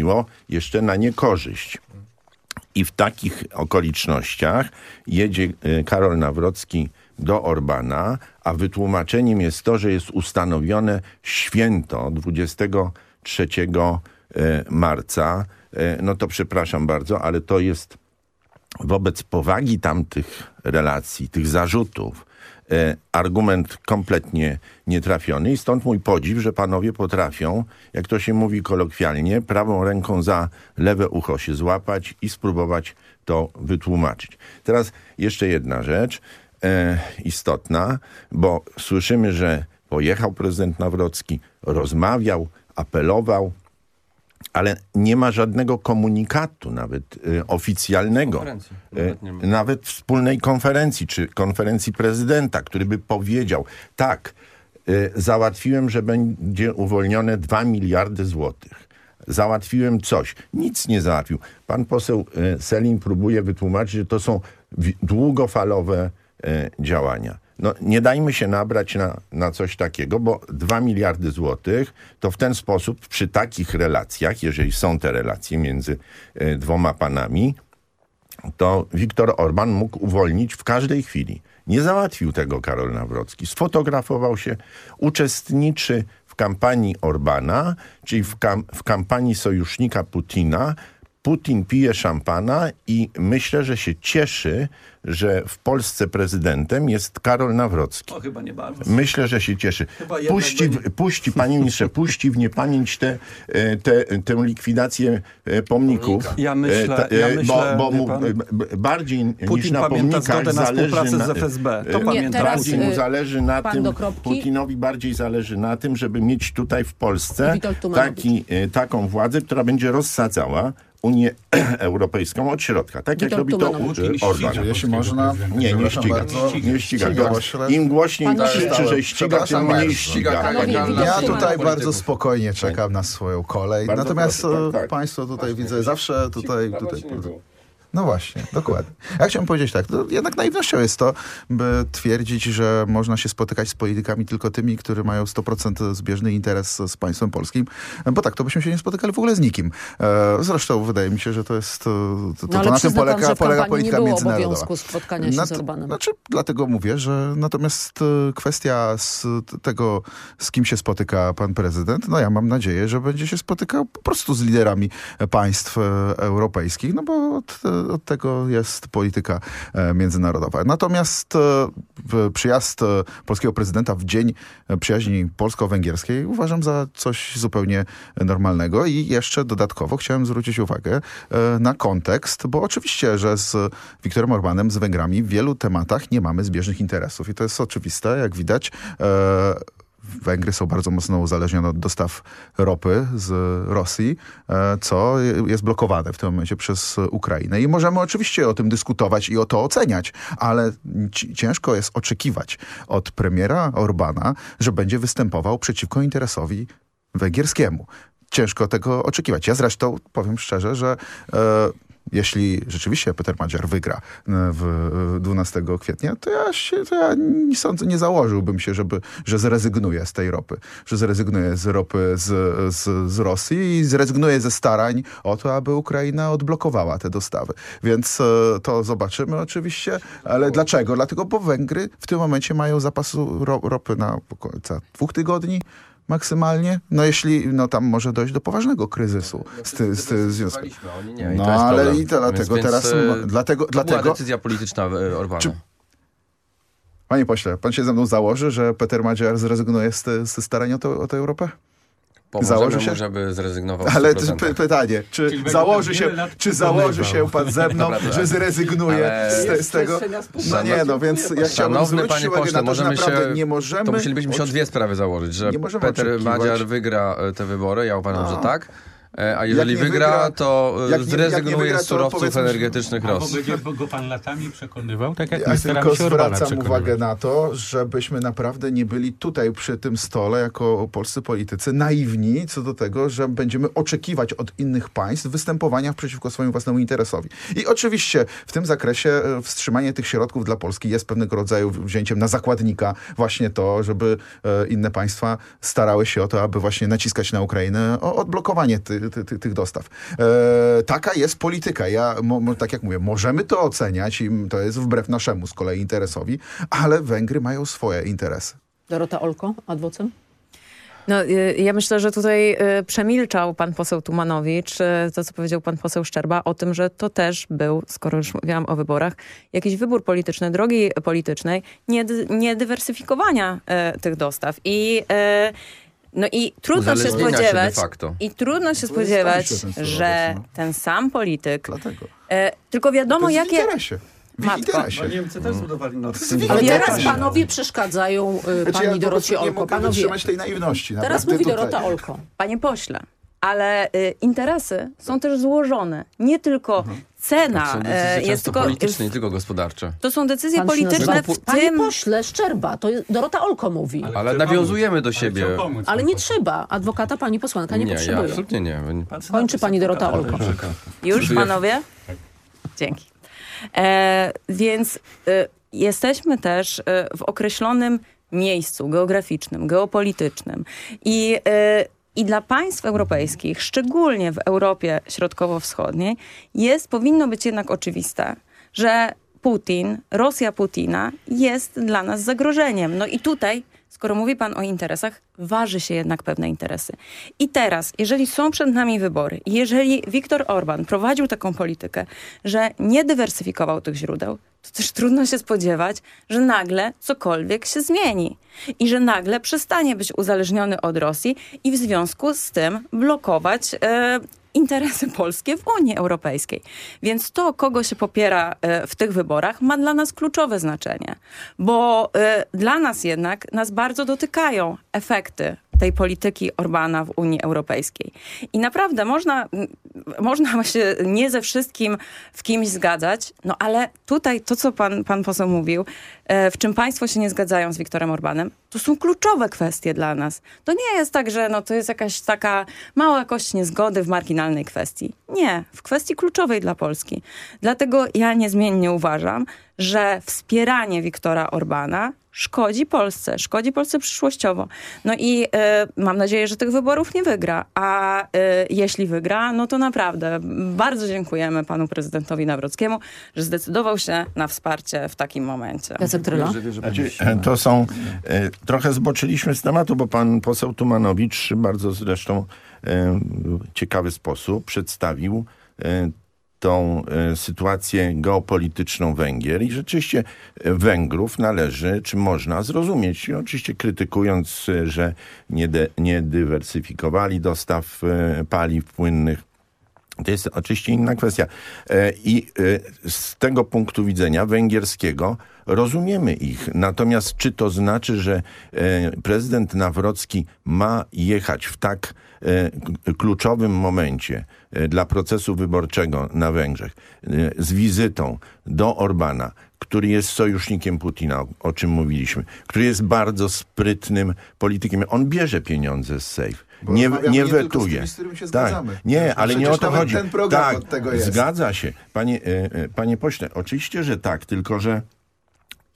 zmieniło jeszcze na niekorzyść. I w takich okolicznościach jedzie e, Karol Nawrocki do Orbana, a wytłumaczeniem jest to, że jest ustanowione święto 23 e, marca. E, no to przepraszam bardzo, ale to jest wobec powagi tamtych relacji, tych zarzutów, argument kompletnie nietrafiony i stąd mój podziw, że panowie potrafią, jak to się mówi kolokwialnie, prawą ręką za lewe ucho się złapać i spróbować to wytłumaczyć. Teraz jeszcze jedna rzecz e, istotna, bo słyszymy, że pojechał prezydent Nawrocki, rozmawiał, apelował, ale nie ma żadnego komunikatu, nawet y, oficjalnego, y, Nawet wspólnej konferencji, czy konferencji prezydenta, który by powiedział, tak, y, załatwiłem, że będzie uwolnione 2 miliardy złotych. Załatwiłem coś. Nic nie załatwił. Pan poseł y, Selin próbuje wytłumaczyć, że to są długofalowe y, działania. No, nie dajmy się nabrać na, na coś takiego, bo 2 miliardy złotych to w ten sposób przy takich relacjach, jeżeli są te relacje między y, dwoma panami, to Viktor Orban mógł uwolnić w każdej chwili. Nie załatwił tego Karol Nawrocki. Sfotografował się, uczestniczy w kampanii Orbana, czyli w, kam w kampanii sojusznika Putina. Putin pije szampana i myślę, że się cieszy, że w Polsce prezydentem jest Karol Nawrocki. O, chyba nie bardzo. Myślę, że się cieszy. Puści, w, puści, panie ministrze, puści w niepamięć tę te, te, tę likwidację e, pomników. Ja myślę- E, ta- ja e, myślę, bo, bo mu, e, bardziej niż Putin na pamięta pomnikach na zależy na, z FSB. To e, pamięta teraz, bardziej mu zależy na tym, do kropki. Putinowi bardziej zależy na tym, żeby mieć tutaj w Polsce taki, e, taką władzę, która będzie rozsadzała Unię Europejską od środka. Tak jak robi to Orban. Jeśli można... Nie, nie ściga. Nie ściga. Im głośniej krzyczy, że ściga, tym mniej ściga. Ja tutaj bardzo spokojnie czekam na swoją kolej. Natomiast proszę, e, tak, tak. państwo tutaj widzę zawsze tutaj... Tutaj. No właśnie, dokładnie. Ja chciałem powiedzieć tak, to jednak naiwnością jest to, by twierdzić, że można się spotykać z politykami tylko tymi, którzy mają 100% zbieżny interes z państwem polskim, bo tak, to byśmy się nie spotykali w ogóle z nikim. E, Zresztą wydaje mi się, że to jest, to, to, No to na tym przyzna pan, polega, polega kampanii nie polityka było międzynarodowa. obowiązku spotkania się z Orbanem. Znaczy, dlatego mówię, że natomiast e, kwestia z tego, z kim się spotyka pan prezydent, no ja mam nadzieję, że będzie się spotykał po prostu z liderami państw e, europejskich, no bo od, od tego jest polityka e, międzynarodowa. Natomiast e, przyjazd e, polskiego prezydenta w dzień przyjaźni polsko-węgierskiej uważam za coś zupełnie normalnego i jeszcze dodatkowo chciałem zwrócić uwagę na kontekst, bo oczywiście, że z Viktorem Orbanem, z Węgrami w wielu tematach nie mamy zbieżnych interesów i to jest oczywiste, jak widać. Węgry są bardzo mocno uzależnione od dostaw ropy z Rosji, e, co jest blokowane w tym momencie przez Ukrainę. I możemy oczywiście o tym dyskutować i o to oceniać, ale ci- ciężko jest oczekiwać od premiera Orbana, że będzie występował przeciwko interesowi węgierskiemu. Ciężko tego oczekiwać. Ja zresztą powiem szczerze, że e, jeśli rzeczywiście Peter Madziar wygra e, w e, 12 kwietnia, to ja, się, to ja nie sądzę, nie założyłbym się, żeby, że zrezygnuje z tej ropy. Że zrezygnuje z ropy z, z, z Rosji i zrezygnuje ze starań o to, aby Ukraina odblokowała te dostawy. Więc e, to zobaczymy oczywiście. Ale dlaczego? Dlatego, bo Węgry w tym momencie mają zapasu ro, ropy na okolicach dwóch tygodni maksymalnie. No jeśli, no tam może dojść do poważnego kryzysu z, ty, z, ty, związku. Nie. No ale i to dlatego Więc- teraz, więc, e, dlatego, To była dlatego, decyzja polityczna e, Orbana. Czy- panie pośle, pan się ze mną założy, że Peter Madziar zrezygnuje z, starań o, to, o tę Europę? Pomożemy założy się? mu, żeby zrezygnował Ale w 100%. py, pytanie, czy Czyli założy się, czy założy się pan ze mną, Dobra, że zrezygnuje Ale- z, te, z tego? No nie, no więc ja chciałbym Szanowny zwrócić panie uwagę pośle, na to, że możemy naprawdę się, nie możemy... to musielibyśmy się o dwie sprawy założyć, że Peter Madziar wygra e, te wybory, ja uważam, No. że tak. E, A jeżeli wygra, wygra- to e, zrezygnuje wygra, z to surowców powiedzmy, że- energetycznych Albo Rosji. będzie go pan latami przekonywał, tak jak Ja tylko się zwracam uwagę na to, żebyśmy naprawdę nie byli tutaj przy tym stole jako polscy politycy naiwni co do tego, że będziemy oczekiwać od innych państw występowania przeciwko swojemu własnemu interesowi. I oczywiście w tym zakresie e, wstrzymanie tych środków dla Polski jest pewnego rodzaju wzięciem na zakładnika właśnie to, żeby inne państwa starały się o to, aby właśnie naciskać na Ukrainę o odblokowanie ty, ty, ty, ty, tych dostaw. E, taka jest polityka. Ja, mo, mo, tak jak mówię, możemy to oceniać i to jest wbrew naszemu z kolei interesowi, ale Węgry mają swoje interesy. Dorota Olko, adwocem? No, y, ja myślę, że tutaj y, przemilczał pan poseł Tumanowicz, y, to co powiedział pan poseł Szczerba, o tym, że to też był, skoro już mówiłam o wyborach, jakiś wybór polityczny, drogi politycznej, nie, nie dywersyfikowania tych dostaw. I, no i trudno się się spodziewać, de facto. i trudno się spodziewać, się ten że no. ten sam polityk, Dlatego. e, tylko wiadomo jakie... interesie. Matko. interesie. Niemcy też zbudowali Ale Nie, teraz nie. panowie przeszkadzają y, Znaczy, pani ja Dorocie nie Olko. mogę Panowie, wytrzymać tej naiwności. teraz mówi tutaj. Dorota Olko. Panie pośle, ale y, interesy są też złożone. Nie tylko Mhm. Cena Są e, decyzje jest tylko... polityczne, nie tylko gospodarcze. To są decyzje Pan polityczne w Panie tym... pośle, Szczerba, to Dorota Olko mówi. Ale, Ale nawiązujemy do Ale siebie. chciał pomóc, nie pan poseł. trzeba. Adwokata pani posłanka nie, Nie, ja potrzebuje. absolutnie nie. Kończy pani Dorota Olko. Już, panowie? Dzięki. E, więc e, jesteśmy też e, w określonym miejscu geograficznym, geopolitycznym i, i dla państw europejskich, szczególnie w Europie Środkowo-Wschodniej, jest, powinno być jednak oczywiste, że Putin, Rosja Putina jest dla nas zagrożeniem. No i tutaj, skoro mówi pan o interesach, waży się jednak pewne interesy. I teraz, jeżeli są przed nami wybory, jeżeli Viktor Orban prowadził taką politykę, że nie dywersyfikował tych źródeł, to też trudno się spodziewać, że nagle cokolwiek się zmieni i że nagle przestanie być uzależniony od Rosji i w związku z tym blokować e, interesy polskie w Unii Europejskiej. Więc to, kogo się popiera e, w tych wyborach, ma dla nas kluczowe znaczenie, bo e, dla nas jednak nas bardzo dotykają efekty tej polityki Orbana w Unii Europejskiej. I naprawdę można, można się nie ze wszystkim w kimś zgadzać, no ale tutaj to, co pan, pan poseł mówił, e, w czym państwo się nie zgadzają z Viktorem Orbanem, to są kluczowe kwestie dla nas. To nie jest tak, że no, to jest jakaś taka mała jakość niezgody w marginalnej kwestii. Nie, w kwestii kluczowej dla Polski. Dlatego ja niezmiennie uważam, że wspieranie Viktora Orbana szkodzi Polsce, szkodzi Polsce przyszłościowo. No i e, mam nadzieję, że tych wyborów nie wygra, a e, jeśli wygra, no to naprawdę bardzo dziękujemy panu prezydentowi Nawrockiemu, że zdecydował się na wsparcie w takim momencie. Jacek Tryla? Znaczy, to są, e, trochę zboczyliśmy z tematu, bo pan poseł Tumanowicz bardzo zresztą ciekawy sposób przedstawił tą e, sytuację geopolityczną Węgier. I rzeczywiście e, Węgrów należy, czy można zrozumieć, I oczywiście krytykując, e, że nie, de, nie dywersyfikowali dostaw paliw płynnych, to jest oczywiście inna kwestia. E, I e, z tego punktu widzenia węgierskiego rozumiemy ich. Natomiast czy to znaczy, że e, prezydent Nawrocki ma jechać w tak kluczowym momencie dla procesu wyborczego na Węgrzech z wizytą do Orbana, który jest sojusznikiem Putina, o, czym mówiliśmy, który jest bardzo sprytnym politykiem. On bierze pieniądze z safe. Bo Nie, nie nie wetuje. tymi, tak. zgadzamy. Nie, Przecież ale nie o to chodzi. ten program tak, od tego jest. Zgadza się. Panie, e, e, panie pośle, oczywiście, że tak, tylko że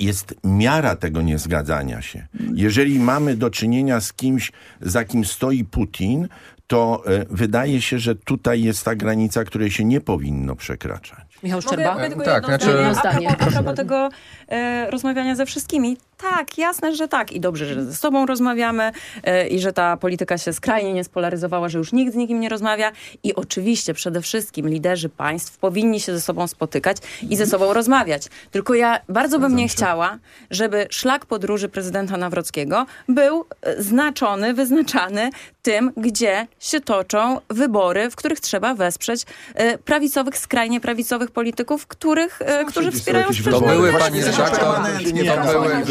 jest miara tego niezgadzania się. Jeżeli mamy do czynienia z kimś, za kim stoi Putin, to e, wydaje się, że tutaj jest ta granica, której się nie powinno przekraczać. Michał Szczerba? Mogę tylko Tak, jedno znaczy- zdanie? A propos tego e, rozmawiania ze wszystkimi. Tak, jasne, że tak. I dobrze, że ze sobą rozmawiamy e, i że ta polityka się skrajnie nie spolaryzowała, że już nikt z nikim nie rozmawia. I oczywiście przede wszystkim liderzy państw powinni się ze sobą spotykać i ze sobą rozmawiać. Tylko ja bardzo bym nie chciała, żeby szlak podróży prezydenta Nawrockiego był e, znaczony, wyznaczany tym, gdzie się toczą wybory, w których trzeba wesprzeć e, prawicowych, skrajnie prawicowych polityków, których, e, którzy są wspierają jakieś sprzeczne To były, pani redaktor,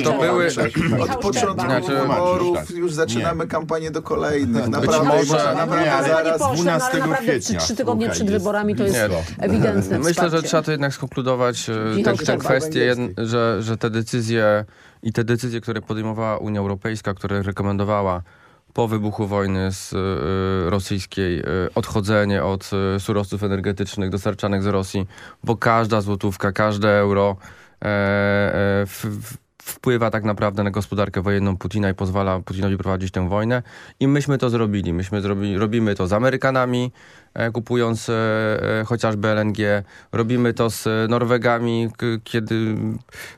to w były. Od początku Znaczy- wyborów tak. już zaczynamy kampanię do kolejnych. Być Naprawdę, może- naprawdę zaraz... Panie pośle, no, ale 12 naprawdę kwietnia, trzy, tygodnie przed jest wyborami to jest blisko. ewidentne Myślę, że trzeba to jednak skonkludować, e, jedn- że, że te decyzje i te decyzje, które podejmowała Unia Europejska, które rekomendowała po wybuchu wojny z, e, rosyjskiej e, odchodzenie od surowców energetycznych dostarczanych z Rosji, bo każda złotówka, każde euro e, e, wpływa tak naprawdę na gospodarkę wojenną Putina i pozwala Putinowi prowadzić tę wojnę. I myśmy to zrobili. Myśmy zrobili, robimy to z Amerykanami, kupując e, e, chociażby LNG. Robimy to z e, Norwegami, kiedy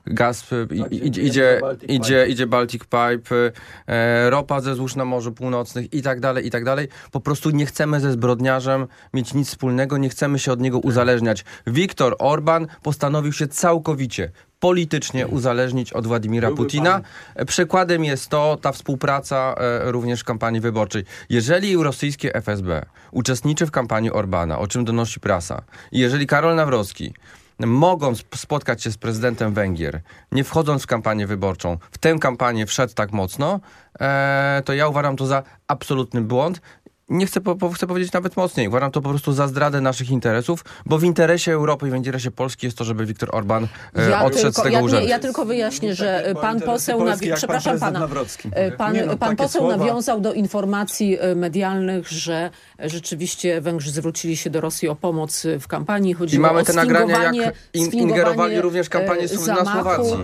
gaz e, i, i, idzie, idzie, idzie Baltic Pipe, e, ropa ze złóż na Morzu Północnych i tak dalej, i tak dalej. Po prostu nie chcemy ze zbrodniarzem mieć nic wspólnego, nie chcemy się od niego uzależniać. Viktor Orban postanowił się całkowicie politycznie uzależnić od Władimira Byłby Putina. E, Przykładem jest to ta współpraca e, również w kampanii wyborczej. Jeżeli rosyjskie FSB uczestniczy w kampanii Orbana, o czym donosi prasa, i jeżeli Karol Nawrocki mogą sp- spotkać się z prezydentem Węgier, nie wchodząc w kampanię wyborczą, w tę kampanię wszedł tak mocno, e, to ja uważam to za absolutny błąd. Nie chcę, po, chcę powiedzieć nawet mocniej. Uważam to po prostu za zdradę naszych interesów, bo w interesie Europy i w interesie Polski jest to, żeby Viktor Orban e, odszedł tylko, z tego ja, urzędu. nie, ja tylko wyjaśnię, że Takie pan poseł, Polski, nawi- pan przepraszam pana, e, pan, Nie no, pan poseł słowa- nawiązał do informacji e, medialnych, że e, rzeczywiście Węgrzy zwrócili się do Rosji o pomoc e, w kampanii. I Chodziło mamy o te nagrania, jak in, ingerowali również w kampanię e, Sł- na zamachu, Słowacji.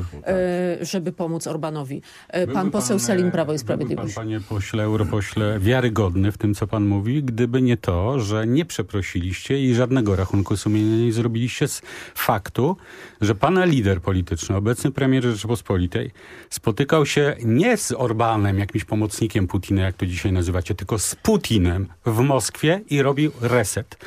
e, żeby pomóc Orbanowi. E, Byłby Pan poseł Selin, e, Prawo i Sprawiedliwość. Pan, panie pośle, europośle, wiarygodny w tym, co pan mówi, gdyby nie to, że nie przeprosiliście i żadnego rachunku sumienia nie zrobiliście z faktu, że pana lider polityczny, obecny premier Rzeczypospolitej, spotykał się nie z Orbanem, jakimś pomocnikiem Putina, jak to dzisiaj nazywacie, tylko z Putinem w Moskwie i robił reset.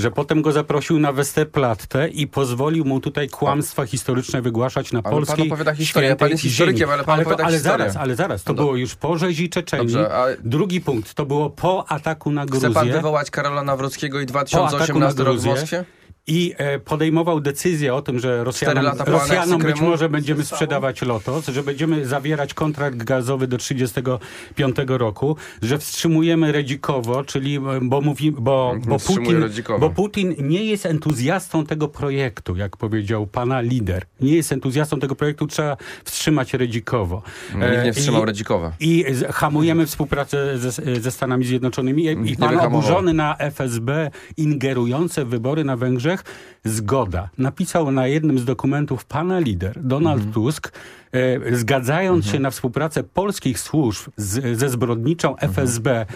Że potem go zaprosił na Westerplatte i pozwolił mu tutaj kłamstwa historyczne wygłaszać na pan polskiej opowiada historię, pan jest historykiem, ale pan to- opowiada ale historię. zaraz, ale zaraz, to No było już po rzezi Czeczenii. Dobrze, a- Drugi punkt, to było po ataku na Gruzję. Chce pan wywołać Karola Nawrockiego i po ataku 2018 na rok w. Moskwie? I e, podejmował decyzję o tym, że Rosjanom, Rosjanom być może będziemy sprzedawać Lotos, że będziemy zawierać kontrakt gazowy do 35 roku, że wstrzymujemy Redzikowo, czyli e, bo, mówi, bo, bo, Wstrzymuje Putin, bo Putin nie jest entuzjastą tego projektu, jak powiedział pana lider. Nie jest entuzjastą tego projektu, trzeba wstrzymać Redzikowo. No, Nikt E, nie wstrzymał i- Redzikowa. i hamujemy współpracę ze, ze Stanami Zjednoczonymi. I, i nie pan oburzony na FSB ingerujące w wybory na Węgrzech, zgoda. Napisał na jednym z dokumentów pana lider, Donald Mhm. Tusk, e, zgadzając się na współpracę polskich służb z, ze zbrodniczą Mhm. FSB,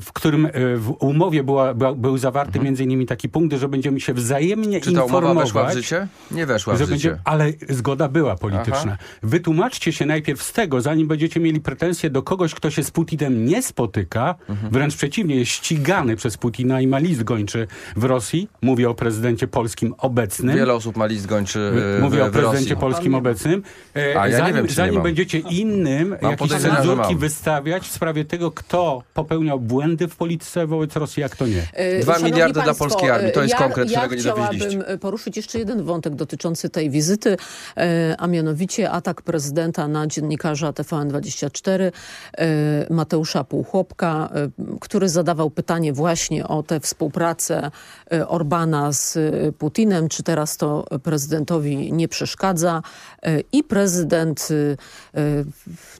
w którym e, w umowie była, była, był zawarty Mhm. między innymi taki punkt, że będziemy się wzajemnie Czy ta umowa informować. weszła w życie? Nie weszła w życie. będzie, ale zgoda była polityczna. Wytłumaczcie się najpierw z tego, zanim będziecie mieli pretensje do kogoś, kto się z Putinem nie spotyka, Mhm. wręcz przeciwnie, jest ścigany przez Putina i ma list gończy w Rosji. Mówię o prezydencie polskim obecnym. Wiele osób ma list gończy e, Mówię w, o w prezydencie Rosji. polskim obecnym. E, A ja nie zanim wiem, zanim będziecie innym jakieś cenzurki wystawiać w sprawie tego, kto popełniał błędy w polityce wobec Rosji, a kto nie. E, Dwa szanowni miliardy dla polskiej armii. To jest ja, konkret, ja którego nie dowieźliście. chciałabym poruszyć jeszcze jeden wątek dotyczący tej wizyty, e, a mianowicie atak prezydenta na dziennikarza TVN24 e, Mateusza Półchłopka, e, który zadawał pytanie właśnie o tę współpracę e, Orbana z e, Putinem, czy teraz to prezydentowi nie przeszkadza E, i prezydent e, e,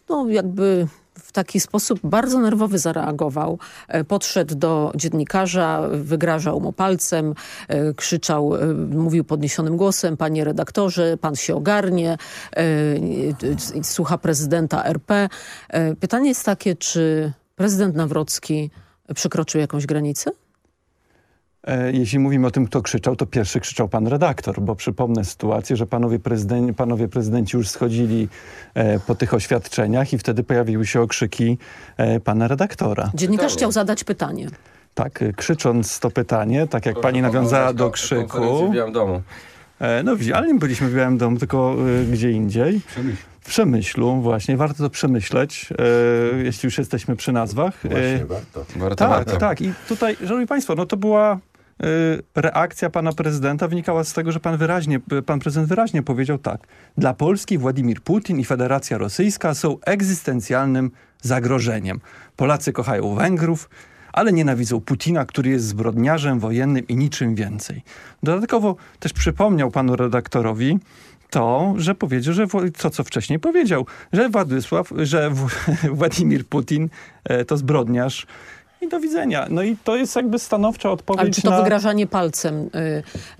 no jakby w taki sposób bardzo nerwowy zareagował. E, Podszedł do dziennikarza, wygrażał mu palcem, e, krzyczał, e, mówił podniesionym głosem, panie redaktorze, pan się ogarnie, słucha prezydenta RP. Pytanie jest takie, czy prezydent Nawrocki przekroczył jakąś granicę? E, Jeśli mówimy o tym, kto krzyczał, to pierwszy krzyczał pan redaktor, bo przypomnę sytuację, że panowie, prezydent, panowie prezydenci już schodzili e, po tych oświadczeniach i wtedy pojawiły się okrzyki e, pana redaktora. Dziennikarz chciał zadać pytanie. Tak, e, krzycząc to pytanie, tak jak pani nawiązała do krzyku. w Białym Domu. E, no widzi, ale nie byliśmy w Białym Domu, tylko e, gdzie indziej. W Przemyślu, właśnie, warto to przemyśleć, e, jeśli już jesteśmy przy nazwach. E, Właśnie warto. Warto, tak, warto. tak. I tutaj, szanowni państwo, no to była y, reakcja pana prezydenta wynikała z tego, że pan wyraźnie, pan prezydent wyraźnie powiedział tak. Dla Polski Władimir Putin i Federacja Rosyjska są egzystencjalnym zagrożeniem. Polacy kochają Węgrów, ale nienawidzą Putina, który jest zbrodniarzem wojennym i niczym więcej. Dodatkowo też przypomniał panu redaktorowi, to, że powiedział, że to, co wcześniej powiedział, że Władysław, że Władimir Putin e, to zbrodniarz i do widzenia. No i to jest jakby stanowcza odpowiedź Ale czy to na... wygrażanie palcem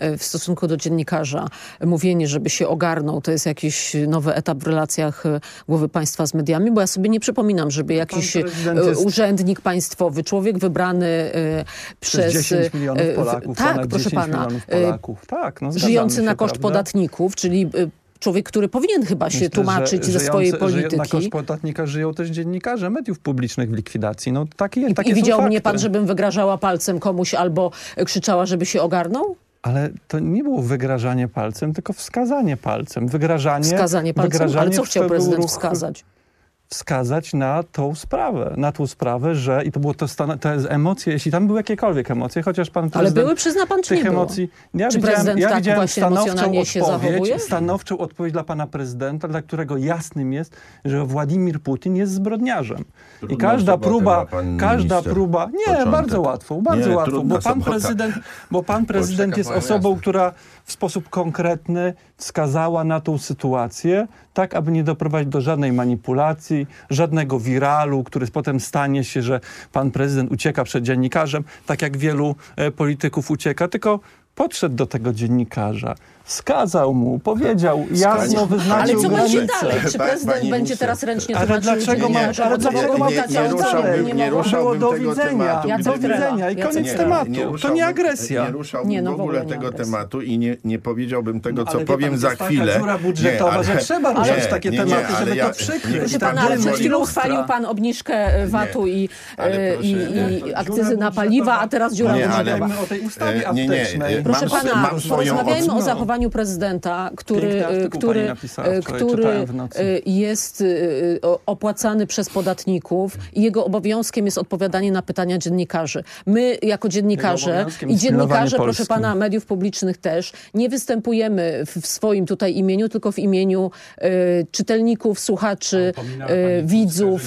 y, y, w stosunku do dziennikarza, mówienie, żeby się ogarnął, to jest jakiś nowy etap w relacjach y, głowy państwa z mediami? Bo ja sobie nie przypominam, żeby jakiś jest- urzędnik państwowy, człowiek wybrany y, Przez przez... 10 milionów y, w- Polaków, tak, proszę 10 pana. milionów Polaków. Tak, no żyjący się, na koszt prawda? podatników, czyli y, człowiek, który powinien chyba się Myślę, tłumaczyć że ze swojej żyjące- żyją- Na polityki. koszt podatnika żyją też dziennikarze mediów publicznych w likwidacji. No takie, jest, takie I widział mnie pan, żebym wygrażała palcem komuś albo krzyczała, żeby się ogarnął? Ale to nie było wygrażanie palcem, tylko wskazanie palcem. Wygrażanie, Wskazanie palcem? Ale wygrażanie co to chciał prezydent ruch wskazać? Wskazać na tą sprawę, na tą sprawę, że i to było to, stan- te emocje, jeśli tam były jakiekolwiek emocje, chociaż pan Ale prezydent były, przyzna pan, czy tych nie było? emocji. Ja Czy widziałem, prezydent ja tak widziałem stanowczą odpowiedź, stanowczą odpowiedź dla pana prezydenta, dla którego jasnym jest, że Władimir Putin jest zbrodniarzem. I każda próba, każda próba, nie, Początek. bardzo łatwo, bardzo Nie, łatwo, bo pan sobota. prezydent, bo pan prezydent jest osobą, która w sposób konkretny wskazała na tą sytuację, tak aby nie doprowadzić do żadnej manipulacji, żadnego wiralu, który potem stanie się, że pan prezydent ucieka przed dziennikarzem, tak jak wielu e, polityków ucieka, tylko podszedł do tego dziennikarza, wskazał mu, powiedział, jasno Ale wyznaczył co będzie dalej? Czy prezydent pani będzie teraz ręcznie ale dlaczego ma- dziennikarzom, ale dlaczego ma nie, tak nie ruszałbym, Nie nie ruszałbym do tego widzenia. Do widzenia i koniec Trela. tematu. Nie to nie agresja. Nie ruszałbym Nie, no w ogóle nie tego agresja. tematu i nie, nie powiedziałbym tego, No, co ale wie powiem pan, to za chwilę. dziura budżetowa, że trzeba ruszać takie tematy, żeby ale to ja- przykryć. Proszę pan pana, ale przed chwilą lustra. chwalił pan obniżkę e, VAT-u i, ale e, nie, akcyzy na paliwa, a teraz dziura Nie, ale- budżetowa. Rozmawiajmy o tej ustawie E, nie, nie, aptecznej. e, Proszę Mam- pana, mam porozmawiajmy o ocen- zachowaniu prezydenta, który, artykuł który, który e, jest o- opłacany przez podatników i jego obowiązkiem jest odpowiadanie na pytania dziennikarzy. My jako dziennikarze i dziennikarze, proszę Polski. pana, mediów publicznych też, nie występujemy w, swoim tutaj imieniu, tylko w imieniu e, czytelników, słuchaczy, pani widzów.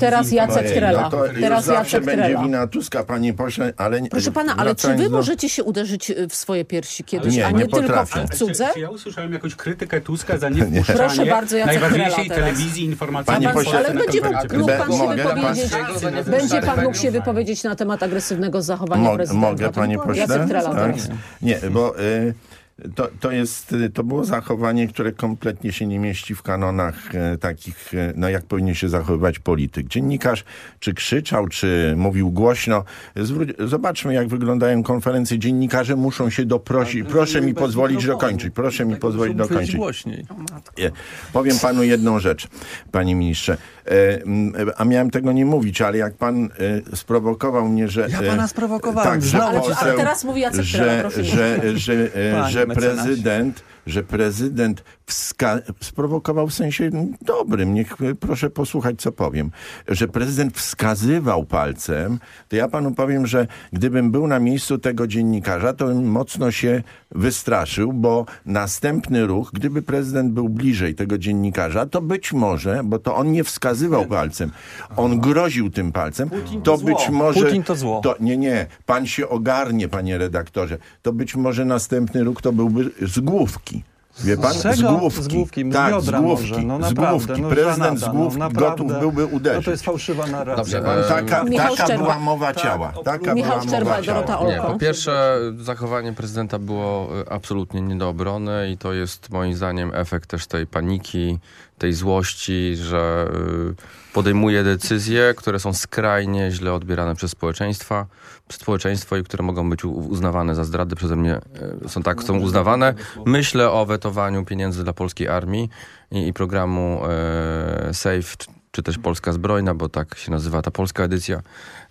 Teraz Jacek informacyjnej. Trela. No to Teraz Jacek będzie Trela. wina Tuska, panie pośle, ale... nie- Proszę pana, ale czy wy do- możecie się uderzyć y, w swoje piersi kiedyś, Nie, a nie nie, tylko potrafię. w cudze? Czy, czy ja usłyszałem jakąś krytykę Tuska za niewpuszczanie Proszę bardzo, Jacek najważniejszej teraz. telewizji Panie informacyjnej w Pan, Polsce pośle, ale będzie mógł pan się mogę? wypowiedzieć, Pan- będzie pan mógł się wypowiedzieć na temat agresywnego zachowania Mog, prezydenta. mogę, panie pośle? Jacek Trela Tak? teraz. Nie, bo y, to, to jest, y, to było zachowanie, które kompletnie się nie mieści w kanonach e, takich, e, no jak powinien się zachowywać polityk. Dziennikarz czy krzyczał, czy mówił głośno. Zwróć, zobaczmy, jak wyglądają konferencje. Dziennikarze muszą się doprosić. Proszę mi pozwolić dokończyć. Proszę mi pozwolić dokończyć. głośniej. Nie. Powiem panu jedną rzecz, panie ministrze. E, m, a miałem tego nie mówić, ale jak pan e, sprowokował mnie, że... Ja e, pana sprowokowałem. Tak, że ci ale teraz mówi Jacek że, proszę że, że, e, Panie że prezydent, że prezydent sprowokował w sensie dobrym, niech e, proszę posłuchać, co powiem, że prezydent wskazywał palcem, to ja panu powiem, że gdybym był na miejscu tego dziennikarza, to bym mocno się wystraszył, bo następny ruch, gdyby prezydent był bliżej tego dziennikarza, to być może, bo to on nie wskazywał palcem, on groził tym palcem, Putin to to być zło. może... Putin to zło. To, nie, nie, pan się ogarnie, panie redaktorze. To być może następny ruch to byłby z główki. Wie pan? Z czego? Z główki. Z główki, z tak, biodra z główki. może. No z naprawdę, główki. no Prezydent z główki no naprawdę. gotów byłby No uderzyć. to jest fałszywa narracja. Dobrze, Pan- e, Taka, taka była mowa Tak, ciała. Taka Michał była Szczerba, mowa Dorota ciała. Nie, po pierwsze zachowanie prezydenta było y, absolutnie nie do obrony i to jest moim zdaniem efekt też tej paniki, tej złości, że y, podejmuje decyzje, które są skrajnie źle odbierane przez społeczeństwa, przez społeczeństwo i które mogą być uznawane za zdrady przeze mnie, y, są tak są uznawane. Myślę o wetowaniu pieniędzy dla polskiej armii i, i programu e, SAFE, czy, też Polska Zbrojna, bo tak się nazywa ta polska edycja,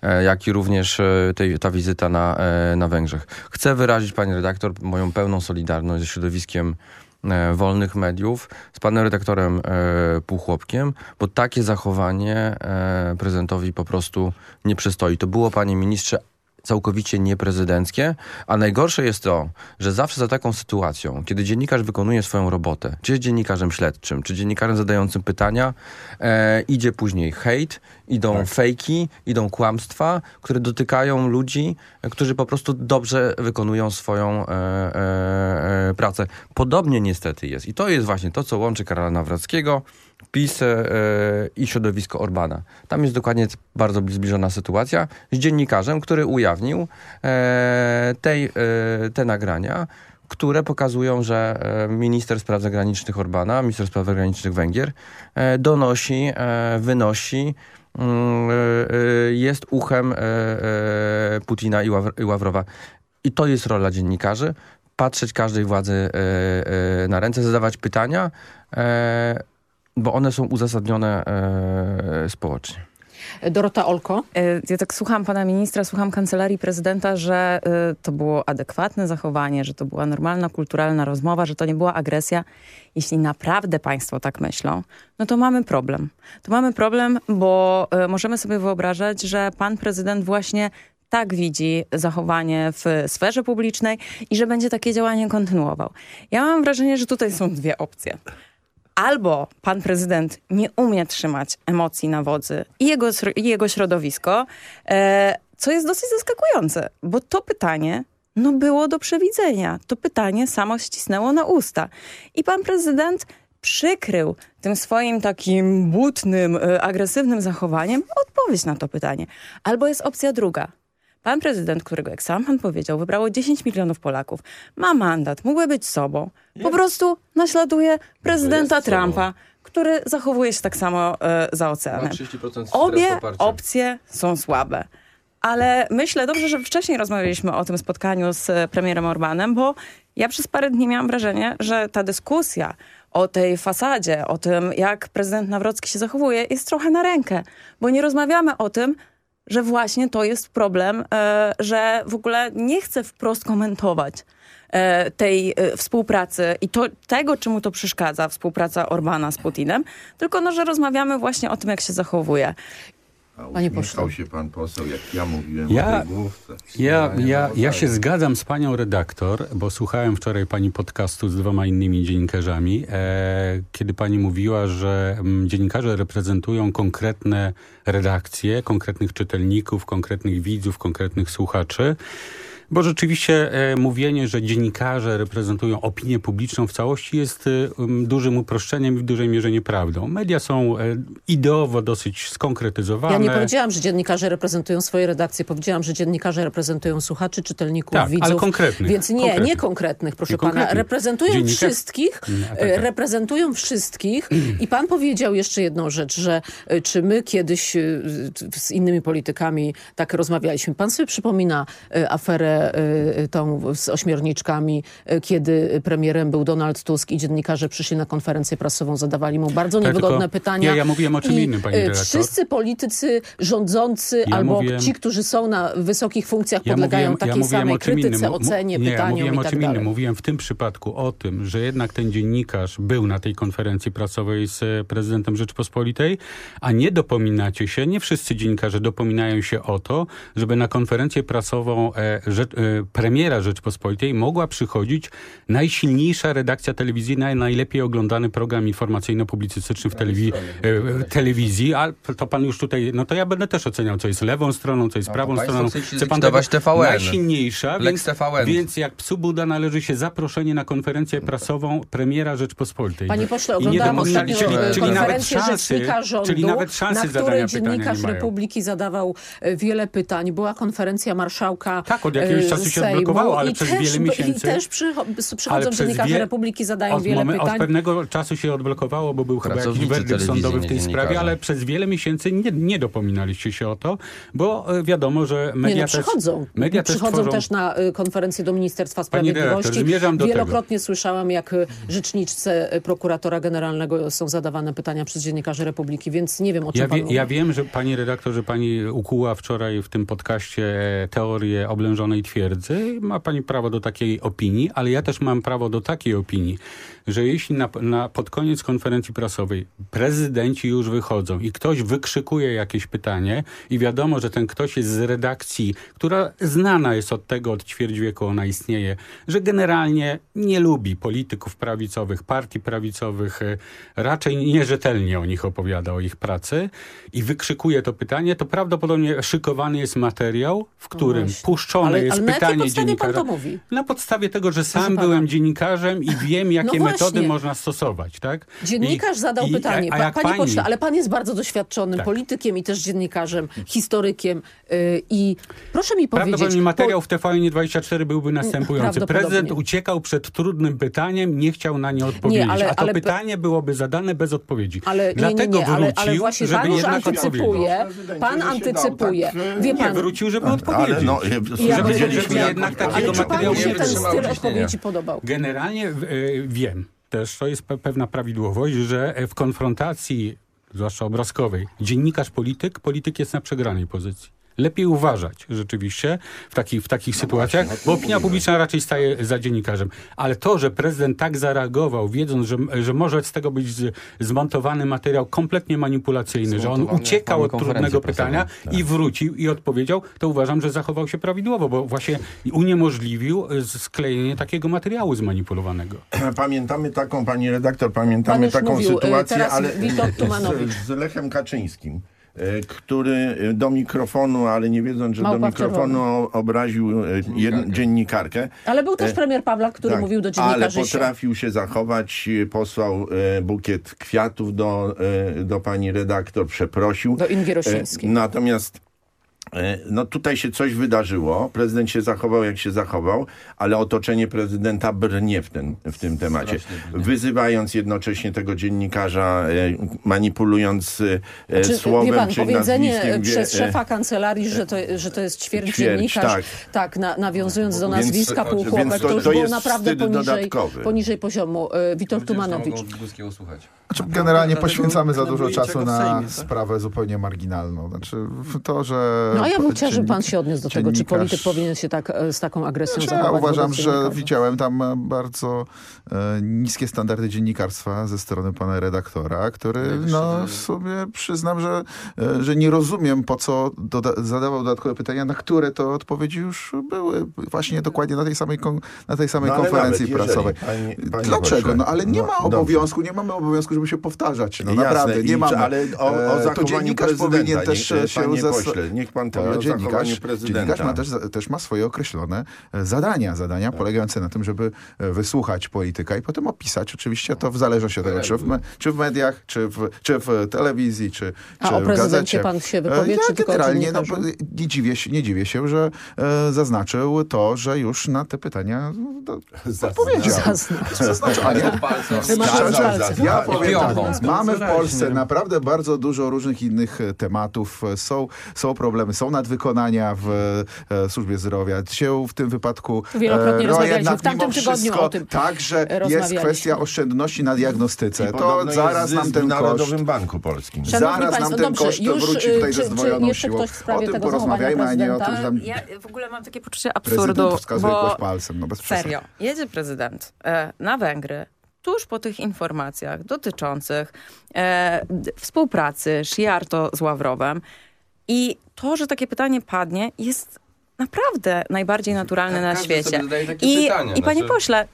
e, jak i również e, tej, ta wizyta na, e, na Węgrzech. Chcę wyrazić, pani redaktor, moją pełną solidarność ze środowiskiem e, wolnych mediów, z panem redaktorem e, Półchłopkiem, bo takie zachowanie e, prezydentowi po prostu nie przystoi. To było, panie ministrze, całkowicie nieprezydenckie, a najgorsze jest to, że zawsze za taką sytuacją, kiedy dziennikarz wykonuje swoją robotę, czy jest dziennikarzem śledczym, czy dziennikarzem zadającym pytania, e, idzie później hejt, idą fejki, idą kłamstwa, które dotykają ludzi, którzy po prostu dobrze wykonują swoją e, e, e, pracę. Podobnie niestety jest i to jest właśnie to, co łączy Karola Nawrockiego, PiS e, i środowisko Orbana. Tam jest dokładnie bardzo zbliżona sytuacja z dziennikarzem, który ujawnił e, tej, e, te nagrania, które pokazują, że e, minister spraw zagranicznych Orbana, minister spraw zagranicznych Węgier, e, donosi, e, wynosi, mm, jest uchem Putina i Ławr- i Ławrowa. I to jest rola dziennikarzy. Patrzeć każdej władzy na ręce, zadawać pytania, bo one są uzasadnione e, społecznie. Dorota Olko. E, Ja tak słucham pana ministra, słucham kancelarii prezydenta, że e, to było adekwatne zachowanie, że to była normalna, kulturalna rozmowa, że to nie była agresja. Jeśli naprawdę państwo tak myślą, no to mamy problem. To mamy problem, bo e, możemy sobie wyobrażać, że pan prezydent właśnie tak widzi zachowanie w sferze publicznej i że będzie takie działanie kontynuował. Ja mam wrażenie, że tutaj są dwie opcje albo pan prezydent nie umie trzymać emocji na wodzy i jego, i jego środowisko, e, co jest dosyć zaskakujące, bo to pytanie no było do przewidzenia. To pytanie samo ścisnęło na usta. I pan prezydent przykrył tym swoim takim butnym, e, agresywnym zachowaniem odpowiedź na to pytanie. Albo jest opcja druga. Pan prezydent, którego, jak sam pan powiedział, wybrało 10 milionów Polaków, ma mandat, mógłby być sobą. Po prostu naśladuje prezydenta jest sobą. Trumpa, który zachowuje się tak samo e, za oceanem. 30% Obie opcje są słabe. Ale myślę, dobrze, że wcześniej rozmawialiśmy o tym spotkaniu z e, premierem Orbanem, bo ja przez parę dni miałam wrażenie, że ta dyskusja o tej fasadzie, o tym, jak prezydent Nawrocki się zachowuje, jest trochę na rękę. Bo nie rozmawiamy o tym, że właśnie to jest problem, e, że w ogóle nie chce wprost komentować e, tej e, współpracy i to, tego, czemu to przeszkadza, współpraca Orbana z Putinem, tylko no, że rozmawiamy właśnie o tym, jak się zachowuje. Panie uśmiechał pośle. się pan poseł, jak ja mówiłem Ja- o tej główce. Ja, ja, ma ja się rodzaju. zgadzam z panią redaktor, bo słuchałem wczoraj pani podcastu z dwoma innymi dziennikarzami, e, kiedy pani mówiła, że mm, dziennikarze reprezentują konkretne redakcje, konkretnych czytelników, konkretnych widzów, konkretnych słuchaczy. Bo rzeczywiście e, mówienie, że dziennikarze reprezentują opinię publiczną w całości jest e, dużym uproszczeniem i w dużej mierze nieprawdą. Media są e, ideowo dosyć skonkretyzowane. Ja nie powiedziałam, że dziennikarze reprezentują swoje redakcje. Powiedziałam, że dziennikarze reprezentują słuchaczy, czytelników, Tak, ale widzów. konkretnych, Więc nie, konkretnych. nie konkretnych, proszę Nie pana. konkretnych. Reprezentują Dziennikarz- wszystkich. Nie, tak, tak. Reprezentują wszystkich. I pan powiedział jeszcze jedną rzecz, że e, czy my kiedyś e, z innymi politykami tak rozmawialiśmy. Pan sobie przypomina aferę e, tą z ośmiorniczkami, e, kiedy premierem był Donald Tusk i dziennikarze przyszli na konferencję prasową, zadawali mu bardzo Tak, niewygodne pytania. ja- ja mówiłem o czym I, innym, pani e, redaktor. Wszyscy politycy rządzący Ja albo mówiłem- ci, którzy są na wysokich funkcjach, Ja podlegają mówiłem, takiej samej o krytyce, innym. Ocenie, nie, ja pytaniom mówiłem i o tak czym dalej. innym. Mówiłem w tym przypadku o tym, że jednak ten dziennikarz był na tej konferencji prasowej z e, prezydentem Rzeczpospolitej, a nie dopominacie się, nie wszyscy dziennikarze dopominają się o to, żeby na konferencję prasową e, rzecz, premiera Rzeczpospolitej mogła przychodzić najsilniejsza redakcja telewizyjna, najlepiej oglądany program informacyjno-publicystyczny w telewi- e, telewizji, a to pan już tutaj, no to ja będę też oceniał, co jest lewą stroną, co jest No, prawą stroną. Chce pan tego- TVN. Najsilniejsza, więc, TVN. więc jak psu Buda należy się zaproszenie na konferencję prasową premiera Rzeczpospolitej. Panie pośle, oglądałam ostatnio czyli, czyli nawet szansy, Rzecznika Rządu, czyli nawet szansy na której dziennikarz. Republiki zadawał e, wiele pytań. Była konferencja marszałka Tak, od jakiegoś e, czasu się Sejmu odblokowało, ale i przez też, wiele miesięcy- I też Ale przychodzą dziennikarze wie- Republiki, zadają od, wiele momen- od pytań. pewnego czasu się odblokowało, bo był chyba jakiś werdykt sądowy w tej sprawie, ale przez wiele miesięcy nie, nie dopominaliście się o to, bo e, wiadomo, że media Nie, no, też... przychodzą. Media też przychodzą tworzą, też na y, konferencję do Ministerstwa redaktor, Sprawiedliwości. Wielokrotnie słyszałam, jak y, rzeczniczce prokuratora generalnego są zadawane pytania przez dziennikarzy Republiki, więc nie wiem, o czym Ja, wie, ja wiem, że pani redaktor, że pani ukuła wczoraj w tym podcaście e, teorię oblężonej twierdzy. Ma pani prawo do takiej opinii, ale ja też mam prawo do takiej opinii, że jeśli na, na, pod koniec konferencji prasowej prezydenci już wychodzą i ktoś wykrzykuje jakieś pytanie i wiadomo, że ten ktoś jest z redakcji, która znana jest od tego, od ćwierć wieku ona istnieje, że generalnie nie lubi polityków prawicowych, partii prawicowych, e, raczej nierzetelnie o nich opowiada, o ich pracy i wykrzykuje to pytanie, to prawdopodobnie szykowany jest materiał, w którym właśnie. puszczone Ale, jest Ale pytanie dziennikarza. Na podstawie tego, że sam byłem dziennikarzem i wiem, jakie No metody można stosować, tak? Dziennikarz I- zadał i- pytanie. A, a Panie pani, pośle, ale pan jest bardzo doświadczonym Tak. politykiem i też dziennikarzem, historykiem. Yy, I proszę mi powiedzieć... Prawdopodobnie materiał po- w TVN24 byłby następujący. Prezydent uciekał przed trudnym pytaniem, nie chciał na nie odpowiedzieć. ale- a to ale- pytanie byłoby zadane bez odpowiedzi. Ale nie, nie, Dlatego nie, ale, wrócił, ale właśnie żeby pan już jednak odpowiedzieć. antycypuje, Prezydencie, pan antycypuje. tak, Wie Nie, pan, wrócił, żeby odpowiedzieć. Ale no, Ja bym- widzieliśmy żeby jak jednak takiego ale materiału się nie ten wytrzymał styl ciśnienia. odpowiedzi podobał? Generalnie e, wiem też, to jest pe pewna prawidłowość, że e, w konfrontacji, zwłaszcza obrazkowej, dziennikarz polityk, polityk jest na przegranej pozycji. Lepiej uważać rzeczywiście w, taki, w takich sytuacjach, bo opinia publiczna raczej staje za dziennikarzem. Ale to, że prezydent tak zareagował, wiedząc, że, że może z tego być z, zmontowany materiał kompletnie manipulacyjny, że on uciekał od trudnego pytania i wrócił i odpowiedział, to uważam, że zachował się prawidłowo, bo właśnie uniemożliwił e, sklejenie takiego materiału zmanipulowanego. Pamiętamy taką, pani redaktor, pamiętamy taką mówił, e, sytuację, ale z, z Lechem Kaczyńskim, który e, do mikrofonu, ale nie wiedząc, że Małpa do mikrofonu o- obraził e, jed, dziennikarkę. Ale był też E, premier Pawlak, który Tak, mówił do Ale dziennikarzy się. potrafił się zachować, e, posłał e, bukiet kwiatów do, e, do pani redaktor, przeprosił. Do Ingi E, Rosińskiej. Natomiast e, no tutaj się coś wydarzyło. Prezydent się zachował jak się zachował, ale otoczenie prezydenta brnie w, ten, w tym temacie. Wyzywając jednocześnie tego dziennikarza, e, manipulując e, Czy, słowem wie pan, czy powiedzenie przez e, szefa kancelarii, że to, że to jest ćwierć Ćwierć, dziennikarz, tak. tak, na, nawiązując do nazwiska więc półchłopek, to- to, już to było naprawdę poniżej, dodatkowy. poniżej poziomu. E, Witold Tumanowicz. usłuchać. Znaczy, generalnie poświęcamy za dużo czasu na Sejmie, tak? sprawę zupełnie marginalną. Znaczy to, że... No a ja bym chciała, żeby pan się odniósł do tego, czy polityk powinien się tak, e, z taką agresją Znaczy, ja uważam, że widziałem tam bardzo e, niskie standardy dziennikarstwa ze strony pana redaktora, który no sobie przyznam, że, e, że nie rozumiem po co doda- zadawał dodatkowe pytania, na które to odpowiedzi już były właśnie dokładnie na tej samej, kon- na tej samej No, konferencji jeżeli, prasowej. panie- panie Dlaczego? No ale nie no, ma dobrze. obowiązku, nie mamy obowiązku, żeby się powtarzać. No Jasne, naprawdę, nie mamy. Ale o, o E, to zachowaniu dziennikarz prezydenta, powinien też niech, e, się panie zas- pośle, niech pan powie to o dziennikarz, prezydenta. dziennikarz ma też, też ma swoje określone e, zadania. Zadania polegające na tym, żeby e, wysłuchać polityka i potem opisać oczywiście to w zależności od tego, czy w, me, czy w mediach, czy w, czy w telewizji, czy, A czy o prezydencie gazecie. pan się E, wypowie, ja czy generalnie no, nie, dziwię się, nie dziwię się, że e, zaznaczył to, że już na te pytania no, odpowiedział. Zaznacz. Zaznaczył, a nie, palce. Ja powiem tak, mamy w. Polsce naprawdę bardzo dużo różnych innych e, tematów. E, Są, są problemy, są nadwykonania w e, służbie zdrowia. Się w tym wypadku Wielokrotnie e, rozmawialiśmy. W tamtym mimo tygodniu wszystko o tym Także jest kwestia oszczędności na diagnostyce. I To zaraz jest nam ten koszt Narodowym Banku Polskim. Szanowni Zaraz państwo, nam ten dobrze, koszt już, wróci y, tutaj czy- ze zdwojoną siłą. O tym porozmawiajmy, a nie o tym, że tam Ja w ogóle mam takie poczucie absurdu, prezydent wskazuje bo kogoś palcem. No bez serio, jedzie prezydent e, na Węgry, tuż po tych informacjach dotyczących e, współpracy Sziarto z Ławrowem i to, że takie pytanie padnie jest naprawdę najbardziej naturalne na świecie. I, pytania, I panie znaczy- pośle,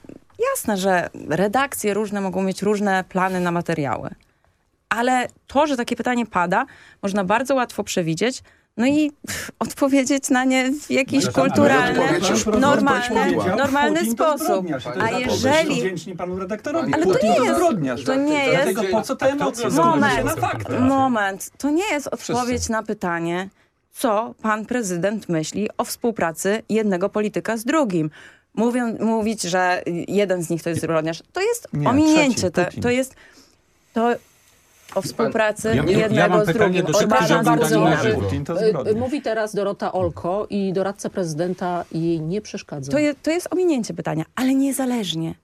jasne, że redakcje różne mogą mieć różne plany na materiały, ale to, że takie pytanie pada, można bardzo łatwo przewidzieć, no i pff, odpowiedzieć na nie w jakiś No kulturalny, normalny, normalny sposób. A jeżeli... Wdzięczni panu redaktorowi. Ale to nie jest- to nie jest- po co te emocje? Moment. Moment, to nie jest odpowiedź na pytanie, co pan prezydent myśli o współpracy jednego polityka z drugim. Mówią, mówić, że jeden z nich to jest zbrodniarz, to jest Nie, ominięcie. trzeci, To, to jest to o współpracy Ja- ja jednego mam z drugim. do Przepraszam bardzo zbrodniarz. Mówi teraz Dorota Olko i doradca prezydenta jej nie przeszkadza. To, je, to jest ominięcie pytania, ale niezależnie.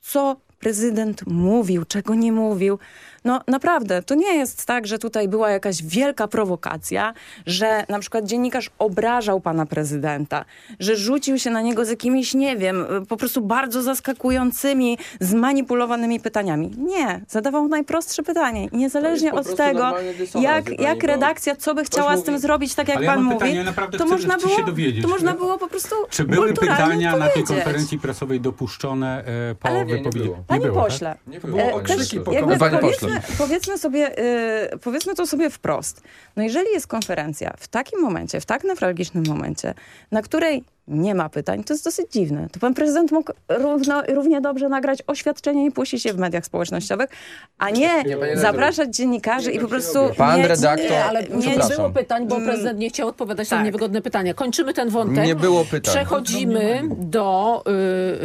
Co prezydent mówił, czego nie mówił. No naprawdę, to nie jest tak, że tutaj była jakaś wielka prowokacja, że na przykład dziennikarz obrażał pana prezydenta, że rzucił się na niego z jakimiś, nie wiem, po prostu bardzo zaskakującymi, zmanipulowanymi pytaniami. Nie, zadawał najprostsze pytanie. I Niezależnie od tego, jak, pani, jak redakcja, co by chciała z tym mówi- zrobić, tak jak ja pan mówi, pytanie, to chcę- można było, się dowiedzieć. to można było po prostu Czy były pytania na tej konferencji prasowej dopuszczone e, po Ale- Nie, nie wypowiedzi? było. Panie było, tak? pośle, Nie było, e, panie też pośle. jakby Panie powiedzmy, powiedzmy, sobie, e, powiedzmy to sobie wprost. No jeżeli jest konferencja w takim momencie, w tak newralgicznym momencie, na której nie ma pytań, to jest dosyć dziwne. To pan prezydent mógł równo, równie dobrze nagrać oświadczenie i puścić je w mediach społecznościowych, a nie, nie, zapraszać dziennikarzy i po prostu... Pan nie, redaktor- Nie, ale nie, nie było pytań, bo Mm. prezydent nie chciał odpowiadać na Tak. niewygodne pytania. Kończymy ten wątek. Nie było pytań. Przechodzimy do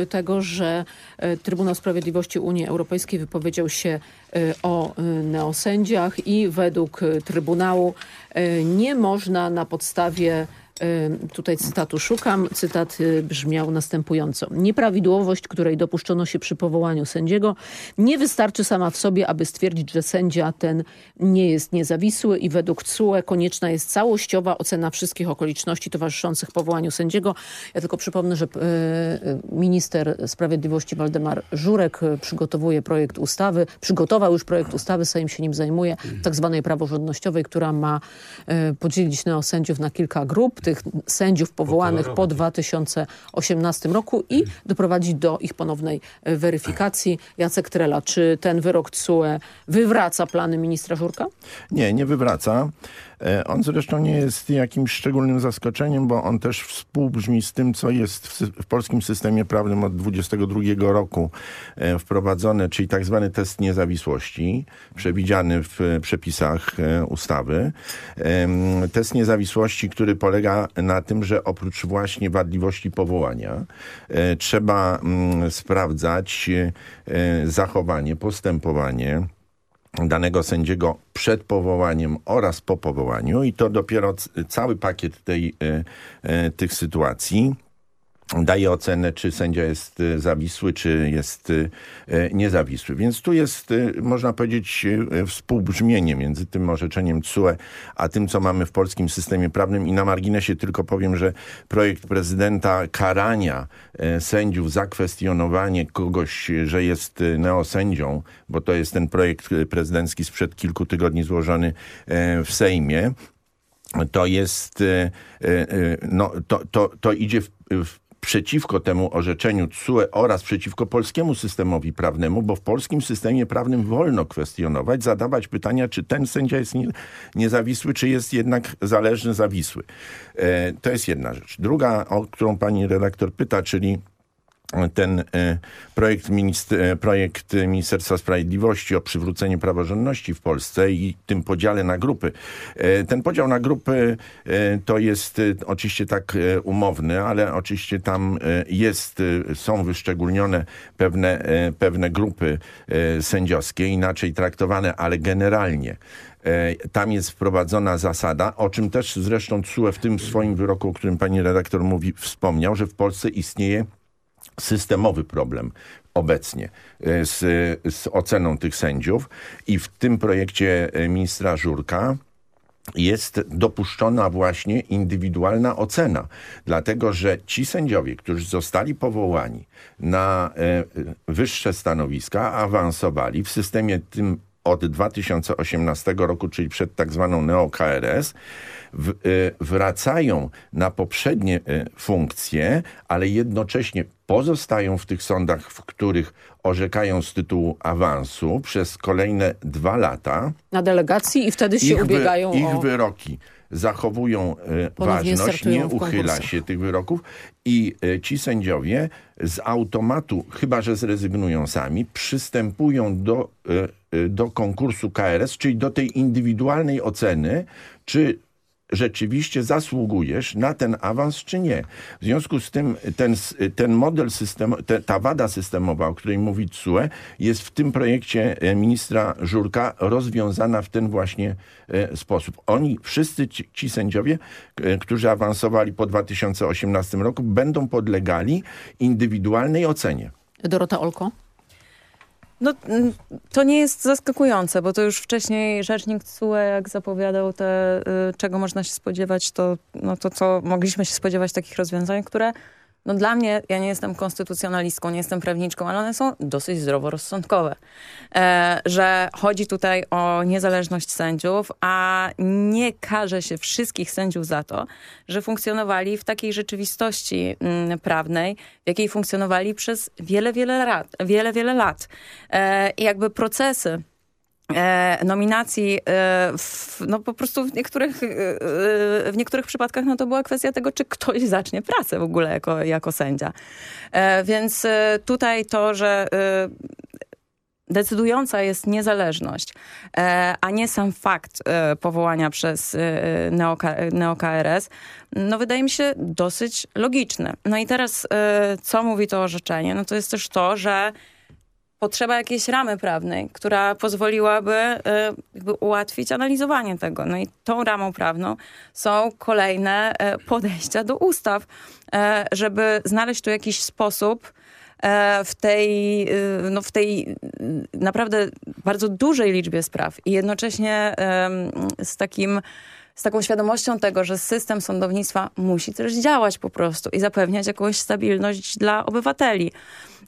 y, tego, że y, Trybunał Sprawiedliwości Unii Europejskiej wypowiedział się y, o y, neosędziach i według y, Trybunału y, nie można na podstawie y, Tutaj cytatu szukam. Cytat y, brzmiał następująco. Nieprawidłowość, której dopuszczono się przy powołaniu sędziego, nie wystarczy sama w sobie, aby stwierdzić, że sędzia ten nie jest niezawisły i według CUE konieczna jest całościowa ocena wszystkich okoliczności towarzyszących powołaniu sędziego. Ja tylko przypomnę, że y, y, minister sprawiedliwości Waldemar Żurek y, przygotowuje projekt ustawy, przygotował już projekt ustawy, Sejm się nim zajmuje, tak zwanej praworządnościowej, która ma y, podzielić neosędziów na kilka grup, tych sędziów powołanych po 2018 roku i doprowadzić do ich ponownej y, weryfikacji. Jacek Trela, czy ten wyrok CUE wywraca plany ministra Żurka? Nie, nie wywraca. E, On zresztą nie jest jakimś szczególnym zaskoczeniem, bo on też współbrzmi z tym, co jest w, w polskim systemie prawnym od 22 roku e, wprowadzone, czyli tak zwany test niezawisłości, przewidziany w e, przepisach ustawy. Test niezawisłości, który polega na tym, że oprócz właśnie wadliwości powołania trzeba mm, sprawdzać zachowanie, postępowanie, danego sędziego przed powołaniem oraz po powołaniu. I to dopiero cały pakiet tej, e, e, tych sytuacji daje ocenę, czy sędzia jest e, zawisły, czy jest e, niezawisły. Więc tu jest, można powiedzieć, współbrzmienie między tym orzeczeniem CUE, a tym, co mamy w polskim systemie prawnym. I na marginesie tylko powiem, że projekt prezydenta karania sędziów za kwestionowanie kogoś, że jest neosędzią, bo to jest ten projekt prezydencki sprzed kilku tygodni złożony w Sejmie, to jest, no, to, to, to idzie w, w przeciwko temu orzeczeniu CUE oraz przeciwko polskiemu systemowi prawnemu, bo w polskim systemie prawnym wolno kwestionować, zadawać pytania, czy ten sędzia jest nie, niezawisły, czy jest jednak zależny, zawisły. E, to jest jedna rzecz. Druga, o którą pani redaktor pyta, czyli ten e, projekt, e, projekt Ministerstwa Sprawiedliwości o przywróceniu praworządności w Polsce i tym podziale na grupy. E, Ten podział na grupy to jest oczywiście tak umowny, ale oczywiście tam jest, są wyszczególnione pewne, pewne grupy sędziowskie, inaczej traktowane, ale generalnie tam jest wprowadzona zasada, o czym też zresztą TSUE w tym swoim wyroku, o którym pani redaktor mówi, wspomniał, że w Polsce istnieje systemowy problem obecnie e, z, z oceną tych sędziów. I w tym projekcie e, ministra Żurka jest dopuszczona właśnie indywidualna ocena, dlatego że ci sędziowie, którzy zostali powołani na e, wyższe stanowiska, awansowali w systemie tym od 2018 roku, czyli przed tak zwaną neo-KRS, wracają na poprzednie funkcje, ale jednocześnie pozostają w tych sądach, w których orzekają z tytułu awansu przez kolejne dwa lata. Na delegacji i wtedy się wy- ubiegają ich o... wyroki zachowują e, Ponownie ważność, nie uchyla się tych wyroków i e, ci sędziowie z automatu, chyba że zrezygnują sami, przystępują do, e, do konkursu KRS, czyli do tej indywidualnej oceny, czy rzeczywiście zasługujesz na ten awans, czy nie. W związku z tym ten, ten model systemu, te, ta wada systemowa, o której mówi TSUE, jest w tym projekcie e, ministra Żurka rozwiązana w ten właśnie e, sposób. Oni, wszyscy ci, ci sędziowie, e, którzy awansowali po 2018 roku, będą podlegali indywidualnej ocenie. Dorota Olko? No, mm, to nie jest zaskakujące, bo to już wcześniej rzecznik TSUE, jak zapowiadał te, y, czego można się spodziewać, to, no to co mogliśmy się spodziewać takich rozwiązań, które no dla mnie, ja nie jestem konstytucjonalistką, nie jestem prawniczką, ale one są dosyć zdroworozsądkowe. E, że chodzi tutaj o niezależność sędziów, a nie karze się wszystkich sędziów za to, że funkcjonowali w takiej rzeczywistości mm, prawnej, w jakiej funkcjonowali przez wiele, wiele lat. Wiele, wiele lat. E, I jakby procesy nominacji, e, w, no po prostu w niektórych, e, w niektórych przypadkach no to była kwestia tego, czy ktoś zacznie pracę w ogóle jako, jako sędzia. E, więc e, tutaj to, że e, decydująca jest niezależność, e, a nie sam fakt e, powołania przez e, neo-KRS, no wydaje mi się dosyć logiczny. No i teraz e, co mówi to orzeczenie? No to jest też to, że potrzeba jakiejś ramy prawnej, która pozwoliłaby e, jakby ułatwić analizowanie tego. No i tą ramą prawną są kolejne e, podejścia do ustaw, e, żeby znaleźć tu jakiś sposób w tej, no w tej naprawdę bardzo dużej liczbie spraw i jednocześnie z takim z taką świadomością tego, że system sądownictwa musi też działać po prostu i zapewniać jakąś stabilność dla obywateli.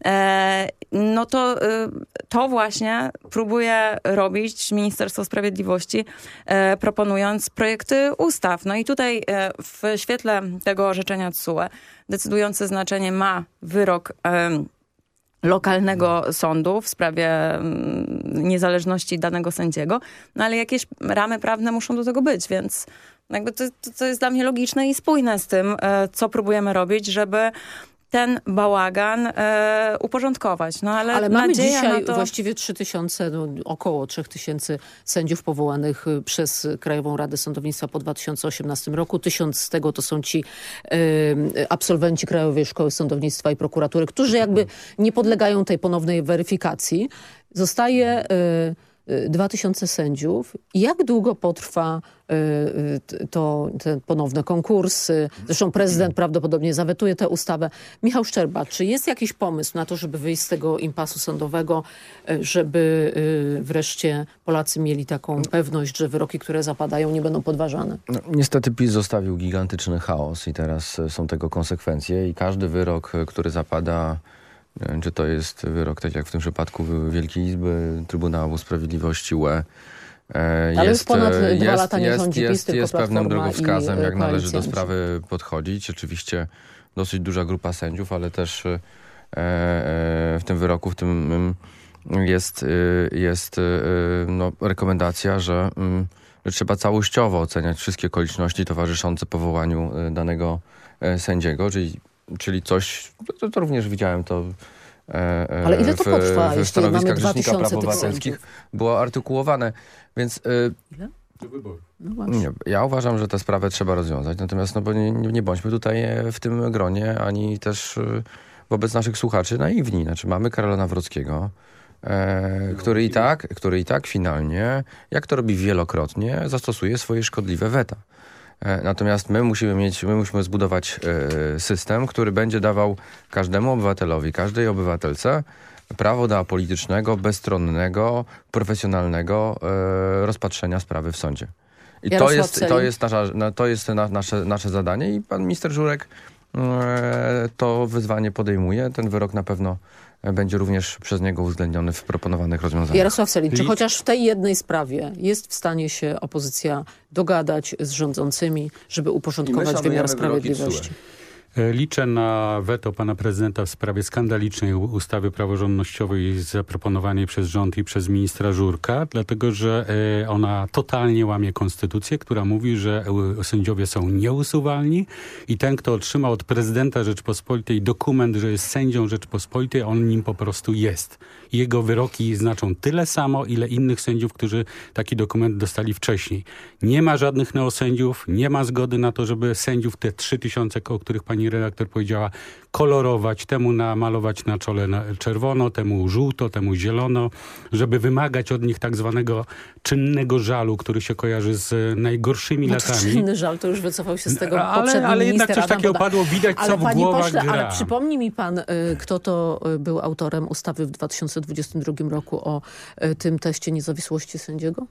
E, no to, y, to właśnie próbuje robić Ministerstwo Sprawiedliwości, e, proponując projekty ustaw. No i tutaj e, w świetle tego orzeczenia TSUE decydujące znaczenie ma wyrok lokalnego sądu w sprawie mm, niezależności danego sędziego, no ale jakieś ramy prawne muszą do tego być, więc jakby to, to jest dla mnie logiczne i spójne z tym, co próbujemy robić, żeby ten bałagan e, uporządkować. No, ale ale mamy dzisiaj to... właściwie 3000, no, około 3000 sędziów powołanych y, przez Krajową Radę Sądownictwa po 2018 roku. Tysiąc z tego to są ci e, absolwenci Krajowej Szkoły Sądownictwa i Prokuratury, którzy jakby nie podlegają tej ponownej weryfikacji. Zostaje... E, 2000 sędziów. Jak długo potrwa y, y, to, te ponowne konkursy? Zresztą prezydent prawdopodobnie zawetuje tę ustawę. Michał Szczerba, czy jest jakiś pomysł na to, żeby wyjść z tego impasu sądowego, y, żeby wreszcie Polacy mieli taką pewność, że wyroki, które zapadają, nie będą podważane? No, niestety PiS zostawił gigantyczny chaos i teraz są tego konsekwencje i każdy wyrok, który zapada czy to jest wyrok, tak jak w tym przypadku Wielkiej Izby Trybunału Sprawiedliwości UE. Ale jest, już ponad dwa jest, lata nie jest, rządzi jest, PiS, jest pewnym drogowskazem, jak należy do sprawy podchodzić. Oczywiście dosyć duża grupa sędziów, ale też e, e, w tym wyroku, w tym mm, jest, e, jest no, rekomendacja, że, mm, że trzeba całościowo oceniać wszystkie okoliczności towarzyszące powołaniu danego sędziego, czyli czyli coś, to, to również widziałem to e, e, Ale ile to w, potrwa, w, stanowiskach Rzecznika Praw Obywatelskich było artykułowane, więc... E, ile? No nie, ja uważam, że tę sprawę trzeba rozwiązać, natomiast no, bo nie, nie bądźmy tutaj w tym gronie, ani też wobec naszych słuchaczy naiwni. Znaczy mamy Karola Nawrockiego, e, który, i tak, który i tak finalnie, jak to robi wielokrotnie, zastosuje swoje szkodliwe weta. E, natomiast my musimy mieć, my musimy zbudować e, system, który będzie dawał każdemu obywatelowi, każdej obywatelce prawo do apolitycznego, bezstronnego, profesjonalnego e, rozpatrzenia sprawy w sądzie. I to jest, to jest, nasza, to jest nasze, nasze zadanie i pan minister Żurek to wyzwanie podejmuje. Ten wyrok na pewno będzie również przez niego uwzględniony w proponowanych rozwiązaniach. Jarosław Selin, czy chociaż w tej jednej sprawie jest w stanie się opozycja dogadać z rządzącymi, żeby uporządkować wymiar sprawiedliwości? E, liczę na weto pana prezydenta w sprawie skandalicznej ustawy praworządnościowej zaproponowanej przez rząd i przez ministra Żurka, dlatego że e, ona totalnie łamie konstytucję, która mówi, że e, sędziowie są nieusuwalni i ten, kto otrzymał od prezydenta Rzeczpospolitej dokument, że jest sędzią Rzeczpospolitej, on nim po prostu jest. Jego wyroki znaczą tyle samo, ile innych sędziów, którzy taki dokument dostali wcześniej. Nie ma żadnych neosędziów, nie ma zgody na to, żeby sędziów te trzy tysiące, o których pani redaktor powiedziała, kolorować, temu namalować na czole na czerwono, temu żółto, temu zielono, żeby wymagać od nich tak zwanego czynnego żalu, który się kojarzy z najgorszymi no latami. Czynny żal to już wycofał się z tego ale, ale jednak coś takiego padło, widać ale co w głowach pośle, gra. Ale przypomni mi pan, y, kto to y, był autorem ustawy w 2022 roku o tym teście niezawisłości sędziego?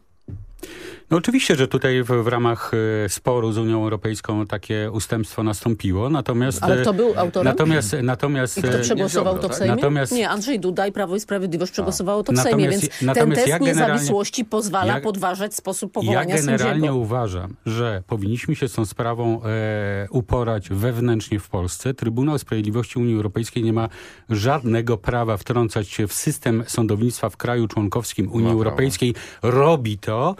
No oczywiście, że tutaj w, w ramach e, sporu z Unią Europejską takie ustępstwo nastąpiło, natomiast... Ale e, kto był autorem? Natomiast, natomiast I kto e, przegłosował to w tak? Sejmie? Natomiast- Nie, Andrzej Duda i Prawo i Sprawiedliwość przegłosowało to w Sejmie, Natomiast- więc ten natomiast test ja generalnie- niezawisłości pozwala ja- podważać sposób Ja powołania generalnie sędziego. uważam, że powinniśmy się z tą sprawą e, uporać wewnętrznie w Polsce. Trybunał Sprawiedliwości Unii Europejskiej nie ma żadnego prawa wtrącać się w system sądownictwa w kraju członkowskim Unii. Europejskiej. Robi to.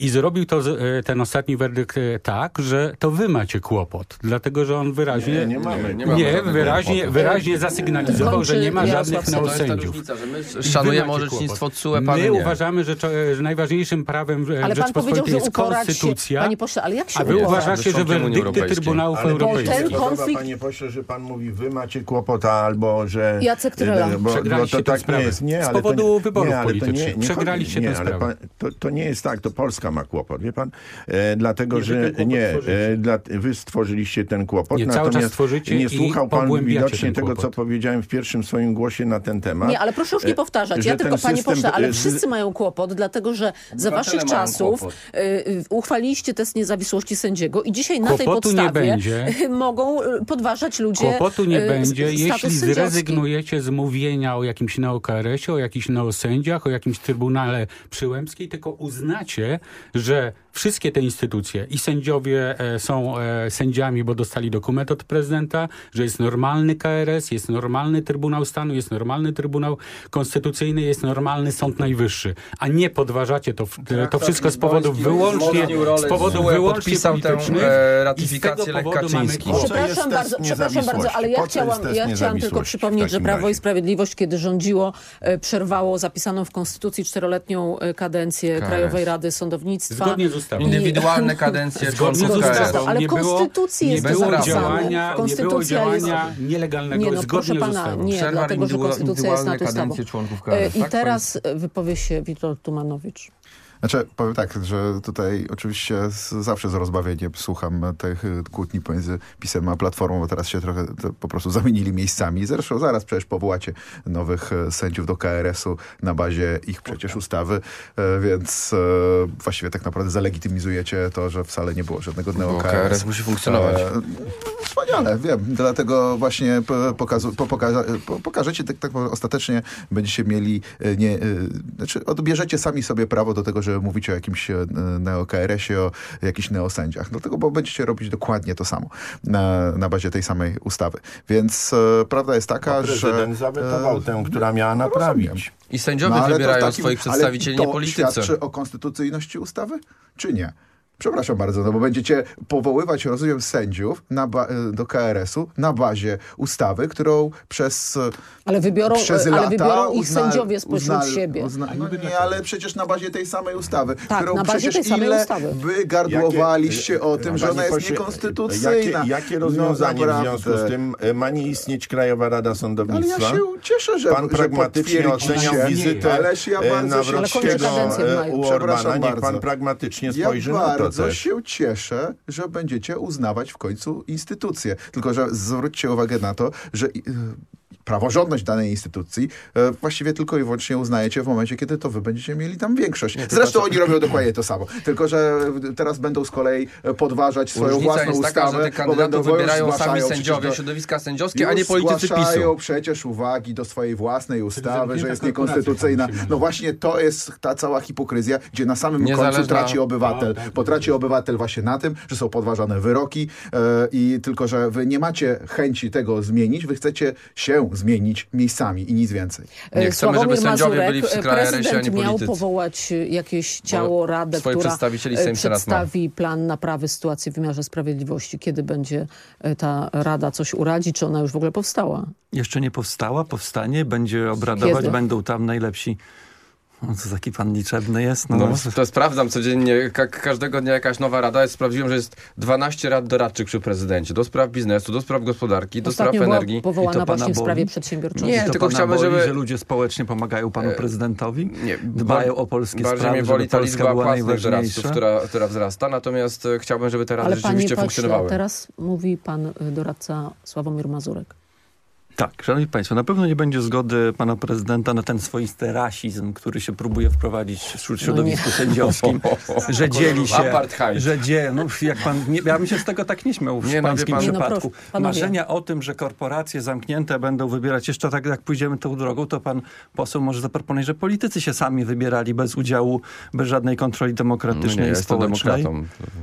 I zrobił to e, ten ostatni werdykt e, tak, że to wy macie kłopot. Dlatego, że on wyraźnie... Nie, nie mamy. Nie Nie, mamy żadnego wyraźnie, kłopotu. wyraźnie zasygnalizował, że nie ma Kończy żadnych I wy szanujemy orzecznictwo pan My nie. uważamy, że, czo- że najważniejszym prawem w Ale pan powiedział, Rzeczpospolitej jest się... konstytucja. Panie pośle, ale jak się A wy Nie, uważacie, że werdykty. Trybunałów Ale Europejskich... ten konflikt- panie pośle, że pan mówi, wy macie kłopota albo że... Jacek Trela. Bo, bo Przegraliście to tę tak sprawę. nie jest. Nie, Z powodu nie, wyborów nie, nie, politycznych. nie Przegraliście tę nie, sprawę. to nie jest tak, to Polska ma kłopot, wie pan? E, dlatego, Nie, że nie, e, dla, wy stworzyliście ten kłopot, Nie, cały czas natomiast tworzycie nie i słuchał pan widocznie tego, co powiedziałem w pierwszym swoim głosie na ten temat. Nie, ale proszę już nie E, powtarzać. Ja tylko, panie system, pośle, ale e, wszyscy mają kłopot, dlatego że za waszych czasów y, uchwaliliście test niezawisłości sędziego i dzisiaj na tej Kłopotu nie podstawie będzie. mogą podważać ludzie Kłopotu nie y, będzie, jeśli sędziowski. zrezygnujecie z mówienia o jakimś neokRS-ie, o jakichś neosędziach, o jakimś Trybunale Przyłębskiej, tylko uznacie, že wszystkie te instytucje i sędziowie e, są e, sędziami, bo dostali dokument od prezydenta, że jest normalny KRS, jest normalny Trybunał Stanu, jest normalny Trybunał Konstytucyjny, jest normalny Sąd Najwyższy, a nie podważacie to, to wszystko z powodów wyłącznie, wzmocnił rolę z powodów TSUE, wyłącznie podpisał tę, politycznych e, i ratyfikację Lech powodu mamy Kaczyński. Przepraszam bardzo, przepraszam bardzo, ale ja chciałam, ja chciałam tylko przypomnieć, że Prawo i razie? Sprawiedliwość, kiedy rządziło, e, przerwało zapisaną w Konstytucji czteroletnią e, kadencję KRS. Krajowej Rady Sądownictwa. Zgodnie z ustawą. Indywidualne kadencje Zgodnie członków KRS. Ale nie Konstytucji nie jest to było działania, nie było działania nielegalnego Nie no, zgodnie proszę z pana, ustawą. nie, Przerwa dlatego że Konstytucja jest nad ustawą. kadencje członków E, KRS. I tak? teraz wypowie się Witold Tumanowicz. Znaczy, powiem tak, że tutaj oczywiście z, zawsze z rozbawieniem słucham tych kłótni pomiędzy PiSem a Platformą, bo teraz się trochę po prostu zamienili miejscami. Zresztą zaraz przecież powołacie nowych e, sędziów do KRS-u na bazie ich przecież ustawy, e, więc e, właściwie tak naprawdę zalegitymizujecie to, że wcale nie było żadnego Bo neo-KRS. KRS musi funkcjonować. Wspaniale, wiem. Dlatego właśnie po- pokazu, po, pokaża, po, pokażecie, tak, tak ostatecznie będziecie mieli, nie, znaczy odbierzecie sami sobie prawo do tego, że mówicie o jakimś e, neo-KRS-ie, o jakichś neosędziach. Dlatego, bo będziecie robić dokładnie to samo na, na bazie tej samej ustawy. Więc e, prawda jest taka, że... Prezydent zawetował e, tę, która miała rozumiem. naprawić. I sędziowie No, to wybierają takim- swoich przedstawicieli, to nie politycy. świadczy o konstytucyjności ustawy, czy nie? Przepraszam bardzo, no bo będziecie powoływać, rozumiem, sędziów na ba- do KRS-u na bazie ustawy, którą przez, Ale wybiorą, przez ale lata wybiorą ich uzna- sędziowie spośród uzna- siebie. Uzna, no nie, ale przecież na bazie tej samej ustawy, Tak, którą na bazie przecież tej samej ile ustawy. wy gardłowaliście Jakie- o tym, że ona jest pośle, niekonstytucyjna. Jakie, jakie No rozwiązanie w naprawdę. związku z tym e, ma nie istnieć Krajowa Rada Ale Sądownictwa? ja się cieszę, że Pan że pragmatycznie oceniał wizytę Ależ ja e, bardzo Nawrockiego Ale w e, u Orbana. Niech pan pragmatycznie Ja spojrzy na to bardzo się cieszę, że będziecie uznawać w końcu instytucje. Tylko, że zwróćcie uwagę na to, że y, praworządność danej instytucji e, właściwie tylko i wyłącznie uznajecie w momencie, kiedy to wy będziecie mieli tam większość. Zresztą oni robią dokładnie to samo. Tylko, że teraz będą z kolei e, podważać swoją Różnica własną jest taka, ustawę, że tych bo będą wybierają sami sędziowie, do- środowiska sędziowskie, a nie politycy zgłaszają PiSu. przecież uwagi do swojej własnej ustawy, że jest niekonstytucyjna. No właśnie to jest ta cała hipokryzja, gdzie na samym końcu Niezależna- traci obywatel. Tak, tak. Bo traci obywatel właśnie na tym, że są podważane wyroki e, i tylko, że wy nie macie chęci tego zmienić, wy chcecie się zmienić miejscami i nic więcej. Nie E, chcemy, Sławomir żeby sędziowie Mazurek, byli w KRS-ie, a nie Prezydent miał politycy. powołać e, jakieś ciało, radę, swoich która przedstawicieli e, Sejm przedstawi plan naprawy sytuacji w wymiarze sprawiedliwości. Kiedy będzie ta rada coś uradzi, czy ona już w ogóle powstała? Jeszcze nie powstała, powstanie, będzie obradować, Kiedy? będą tam najlepsi. To taki pan liczebny jest. No, No, to sprawdzam codziennie, ka każdego dnia jakaś nowa rada. jest. Sprawdziłem, że jest 12 rad doradczych przy prezydencie. Do spraw biznesu, do spraw gospodarki, do spraw Ostatnio była energii. I powołana to pana właśnie w boli? sprawie przedsiębiorczości. Nie, to tylko chciałbym, boli, żeby- że ludzie społecznie pomagają panu E, prezydentowi? Nie, Dbają o polskie Bardziej sprawy, mnie boli ta Polska liczba płatnych doradców, która, która wzrasta. Natomiast chciałbym, żeby te rady Ale panie rzeczywiście pośle, funkcjonowały. teraz mówi pan y, doradca Sławomir Mazurek. Tak, szanowni państwo, na pewno nie będzie zgody pana prezydenta na ten swoisty rasizm, który się próbuje wprowadzić wśród środowisku sędziowskim, że dzieli się, że dzieje, no jak pan, nie, ja bym się z tego tak nie śmiał w Nie, no, pańskim pan- no, przypadku. proszę, panowie. Marzenia o tym, że korporacje zamknięte będą wybierać jeszcze tak, jak pójdziemy tą drogą, to pan poseł może zaproponować, że politycy się sami wybierali bez udziału, bez żadnej kontroli No demokratycznej nie, i społecznej.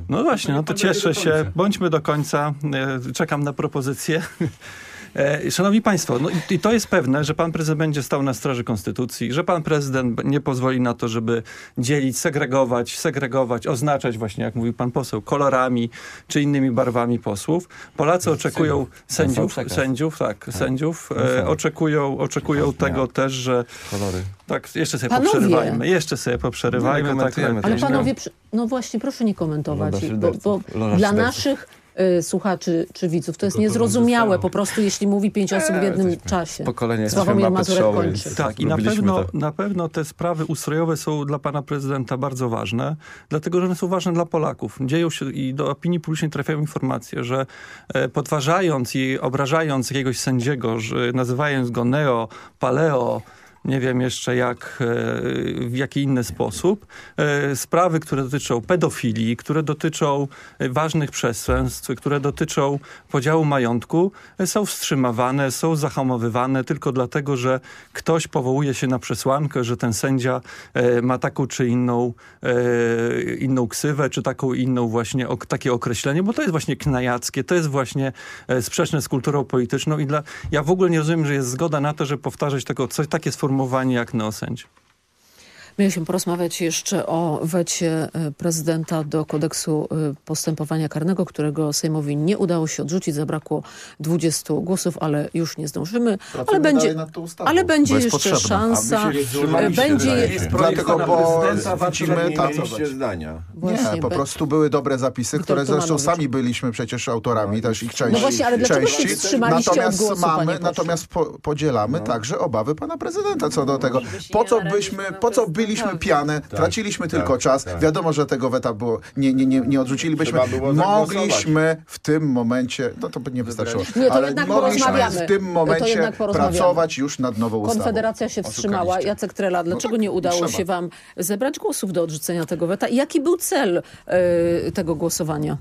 No właśnie, no to cieszę się. Bądźmy do końca. E, Czekam na propozycję. E, Szanowni Państwo, no i- to jest pewne, że pan prezydent będzie stał na straży konstytucji, że pan prezydent nie pozwoli na to, żeby dzielić, segregować, segregować, oznaczać właśnie, jak mówił pan poseł, kolorami czy innymi barwami posłów. Polacy oczekują sędziów, sędziów, tak, sędziów, No e, tak. oczekują, oczekują tego też, że Kolory. tak, jeszcze sobie Panowie. poprzerywajmy, jeszcze sobie poprzerywajmy. Tak, tak. Ale nie panowie, no właśnie, proszę nie komentować, Lola bo, bo dla naszych słuchaczy czy widzów to jest niezrozumiałe po prostu, jeśli mówi pięć osób w jednym czasie. Pokolenie Sławomir Mazurek kończy. Tak, i na pewno, to. na pewno te sprawy ustrojowe są dla pana prezydenta bardzo ważne, dlatego że one są ważne dla Polaków. Dzieją się i do opinii publicznej trafiają informacje, że e, podważając i obrażając jakiegoś sędziego, że nazywając go neo, paleo, nie wiem jeszcze jak, e, w jaki inny sposób. E, Sprawy, które dotyczą pedofilii, które dotyczą e, ważnych przestępstw, które dotyczą podziału majątku, są wstrzymywane, są zahamowywane tylko dlatego, że ktoś powołuje się na przesłankę, że ten sędzia ma taką czy inną, inną ksywę, czy taką inną właśnie takie określenie, bo to jest właśnie knajackie, to jest właśnie sprzeczne z kulturą polityczną i dla, ja w ogóle nie rozumiem, że jest zgoda na to, żeby powtarzać tego, coś, takie sformułowanie jak neosędzi. Mieliśmy porozmawiać jeszcze o wecie y, prezydenta do kodeksu y, postępowania karnego, którego Sejmowi nie udało się odrzucić. Zabrakło 20 głosów, ale już nie zdążymy. Ale Pracujemy będzie, dalej nad tą ustawą, ale będzie bo jest jeszcze potrzebna. szansa. Będzie wydaje je- się. Dlatego, bo widzimy mieliście zdania. Właśnie, nie, po be- prostu były dobre zapisy, które zresztą sami byliśmy przecież autorami też ich części. No właśnie, ale dlaczego się od natomiast głosu, mamy? Natomiast po, podzielamy także obawy pana prezydenta co do tego. Po co byśmy, po co byliśmy pijane, traciliśmy tylko czas. Wiadomo, że tego weta było, nie, nie, nie, nie odrzucilibyśmy. Mogliśmy w tym momencie, no to by nie wystarczyło, Nie, to ale jednak mogliśmy porozmawiamy. w tym momencie pracować już nad nową ustawą. Konfederacja się wstrzymała. Jacek Trela, dlaczego tak, nie udało trzeba. się wam zebrać głosów do odrzucenia tego weta? I jaki był cel y, tego głosowania?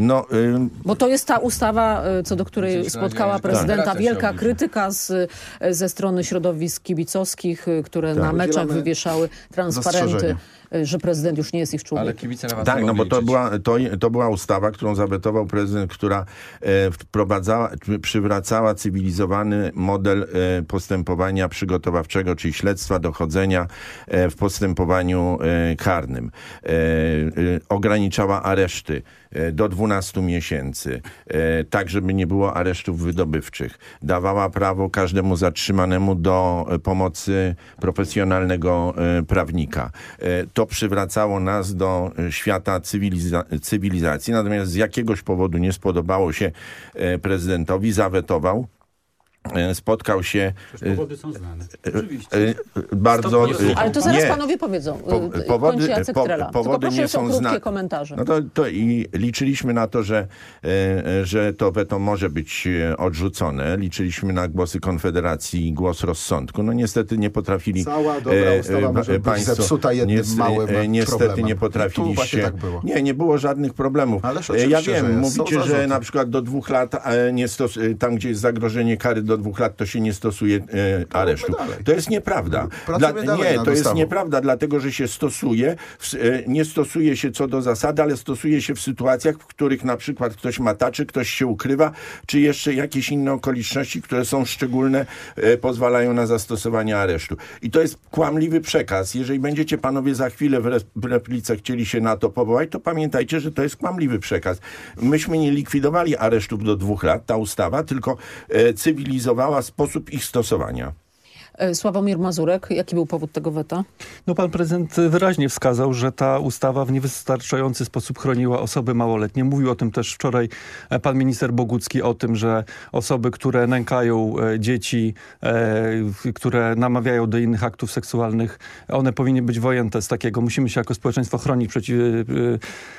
No, ym, Bo to jest ta ustawa, y, co do której spotkała prezydenta. tak. wielka krytyka z, y, ze strony środowisk kibicowskich, y, które na meczach Udzielamy wywieszały transparenty, że prezydent już nie jest ich Ale człowiekiem. kibice na was Tak, no bo to liczyć. była, to, to była ustawa, którą zawetował prezydent, która e, wprowadzała, przywracała cywilizowany model e, postępowania przygotowawczego, czyli śledztwa, dochodzenia e, w postępowaniu e, karnym. E, e, ograniczała areszty do 12 miesięcy, tak żeby nie było aresztów wydobywczych. Dawała prawo każdemu zatrzymanemu do pomocy profesjonalnego prawnika. E, To przywracało nas do e, świata cywiliza cywilizacji, natomiast z jakiegoś powodu nie spodobało się e, prezydentowi, zawetował. E, Spotkał się Przecież powody są znane. e, e, bardzo... e, Ale to zaraz nie. panowie powiedzą. Po- powody- po- powody nie są krótkie zna- komentarze. No to, to i liczyliśmy na to, że, że to weto może być odrzucone. Liczyliśmy na głosy Konfederacji i głos rozsądku. No niestety nie potrafili Cała dobra ustawa e, być zepsuta jednym nies- małym Niestety problemem. nie potrafiliście. tak było. Nie, nie było żadnych problemów. Ależ ja oczywiście, wiem, że mówicie, że na przykład do dwóch lat nie stos- tam, gdzie jest zagrożenie kary do dwóch lat, to się nie stosuje e, aresztu. To jest nieprawda. Dalej nie, to jest nieprawda, dlatego że się stosuje, w, e, nie stosuje się co do zasady, ale stosuje się w sytuacjach, w których na przykład ktoś mataczy, ktoś się ukrywa, czy jeszcze jakieś inne okoliczności, które są szczególne, e, pozwalają na zastosowanie aresztu. I to jest kłamliwy przekaz. Jeżeli będziecie panowie za chwilę w, w replice chcieli się na to powołać, to pamiętajcie, że to jest kłamliwy przekaz. Myśmy nie likwidowali aresztów do dwóch lat, ta ustawa, tylko e, cywilizowała sposób ich stosowania. E, Sławomir Mazurek, jaki był powód tego weta? No pan prezydent wyraźnie wskazał, że ta ustawa w niewystarczający sposób chroniła osoby małoletnie. Mówił o tym też wczoraj e, pan minister Bogucki, o tym, że osoby, które nękają e, dzieci, które namawiają do innych aktów seksualnych, one powinny być wojęte z takiego. Musimy się jako społeczeństwo chronić przeciw,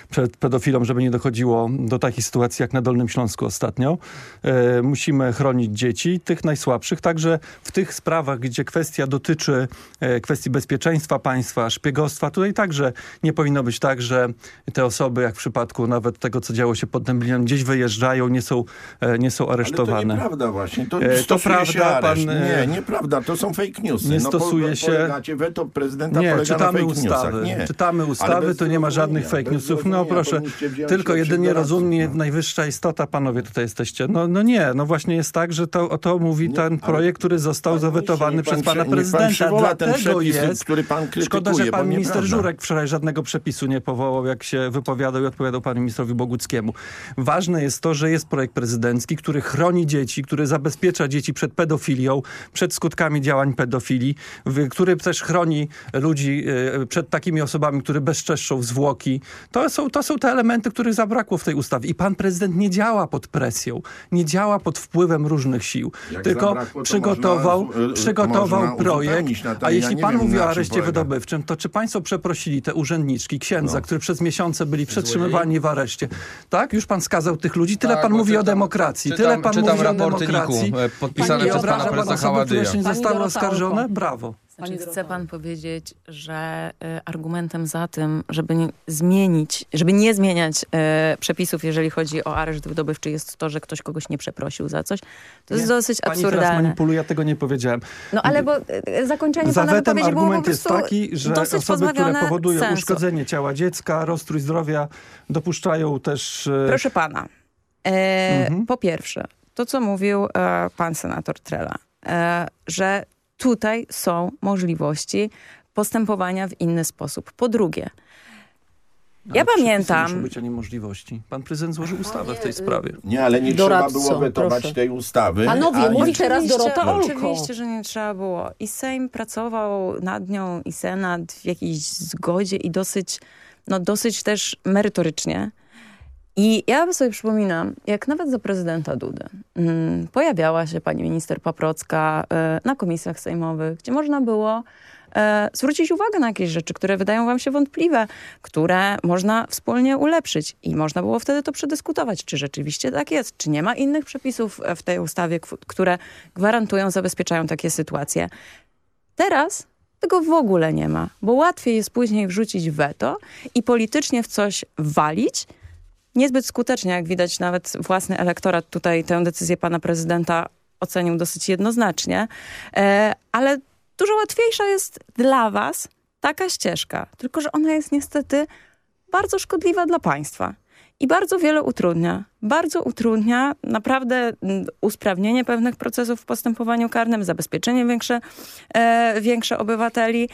przed pedofilom, żeby nie dochodziło do takich sytuacji jak na Dolnym Śląsku ostatnio. Musimy chronić dzieci, tych najsłabszych, także w tych sprawach, gdzie kwestia dotyczy e, kwestii bezpieczeństwa państwa, szpiegostwa, tutaj także nie powinno być tak, że te osoby, jak w przypadku nawet tego, co działo się pod Dęblinem, gdzieś wyjeżdżają, nie są, e, nie są Ale to aresztowane. nieprawda właśnie. To, E, to prawda, pan, Nie, nieprawda. To są fake newsy. nie no, stosuje po, się- weto prezydenta Nie, czytamy ustawy. Nie. Czytamy ustawy, to nie ma żadnych fake newsów. No proszę, tylko jedynie rozumnie no. najwyższa istota, panowie tutaj jesteście. No, no nie, no właśnie jest tak, że to, o to mówi Nie, ten projekt, który został Panie zawetowany ministrze, przez pan pana pan prezydenta. ten Dlatego przepis, jest... który pan krytykuje, Szkoda, że pan minister nieprawda. Żurek wczoraj żadnego przepisu nie powołał, jak się wypowiadał i odpowiadał panu ministrowi Boguckiemu. Ważne jest to, że jest projekt prezydencki, który chroni dzieci, który zabezpiecza dzieci przed pedofilią, przed skutkami działań pedofilii, który też chroni ludzi e, przed takimi osobami, które bezczeszczą zwłoki. To są, to są te elementy, których zabrakło w tej ustawie. I pan prezydent nie działa pod presją, nie działa pod wpływem różnych sił, Jak tylko zabrakło, to przygotował, można, y, przygotował projekt. Natalia, A jeśli nie pan mówi o areszcie polega. wydobywczym, to czy państwo przeprosili te urzędniczki, księdza, No. którzy przez miesiące byli przetrzymywani w areszcie? Tak? Już pan skazał tych ludzi? Tyle Tak, pan mówi o czytam- demokracji. czytam- Tyle pan czytam mówi o raporty demokracji. NIK-u, e, podpisane Pan nie przez obraża pana pan prezesa osoby, które Haładyja. jeszcze nie Pani zostały oskarżone? Brawo. Pani chce pan powiedzieć, że y, argumentem za tym, żeby nie zmienić, żeby nie zmieniać y, przepisów, jeżeli chodzi o areszt wydobywczy, jest to, że ktoś kogoś nie przeprosił za coś. To jest Nie. dosyć Pani teraz absurdalne. manipuluje, ja tego nie powiedziałem. No ale bo y, zakończenie Za pana wypowiedzi było argument jest taki, że osoby, które powodują sensu. uszkodzenie ciała dziecka, rozstrój zdrowia, dopuszczają też... e, Proszę pana, e, Mhm. po pierwsze, to co mówił e, pan senator Trela, e, że tutaj są możliwości postępowania w inny sposób. Po drugie, ale ja pamiętam- Muszą być, a nie możliwości. Pan prezydent złożył ustawę w tej sprawie. Nie, ale nie Doradco, trzeba było wetować proszę. tej ustawy. Panowie, a mówi teraz Dorota Olko. Oczywiście, że nie trzeba było. I Sejm pracował nad nią i Senat w jakiejś zgodzie i dosyć, no dosyć też merytorycznie. I ja sobie przypominam, jak nawet za prezydenta Dudy mm, pojawiała się pani minister Paprocka e, na komisjach sejmowych, gdzie można było e, zwrócić uwagę na jakieś rzeczy, które wydają wam się wątpliwe, które można wspólnie ulepszyć. I można było wtedy to przedyskutować, czy rzeczywiście tak jest, czy nie ma innych przepisów e, w tej ustawie, które gwarantują, zabezpieczają takie sytuacje. Teraz tego w ogóle nie ma, bo łatwiej jest później wrzucić weto i politycznie w coś walić, niezbyt skutecznie, jak widać nawet własny elektorat tutaj tę decyzję pana prezydenta ocenił dosyć jednoznacznie, e, ale dużo łatwiejsza jest dla was taka ścieżka, tylko że ona jest niestety bardzo szkodliwa dla państwa i bardzo wiele utrudnia. Bardzo utrudnia naprawdę mm, usprawnienie pewnych procesów w postępowaniu karnym, zabezpieczenie większe, e, większe obywateli.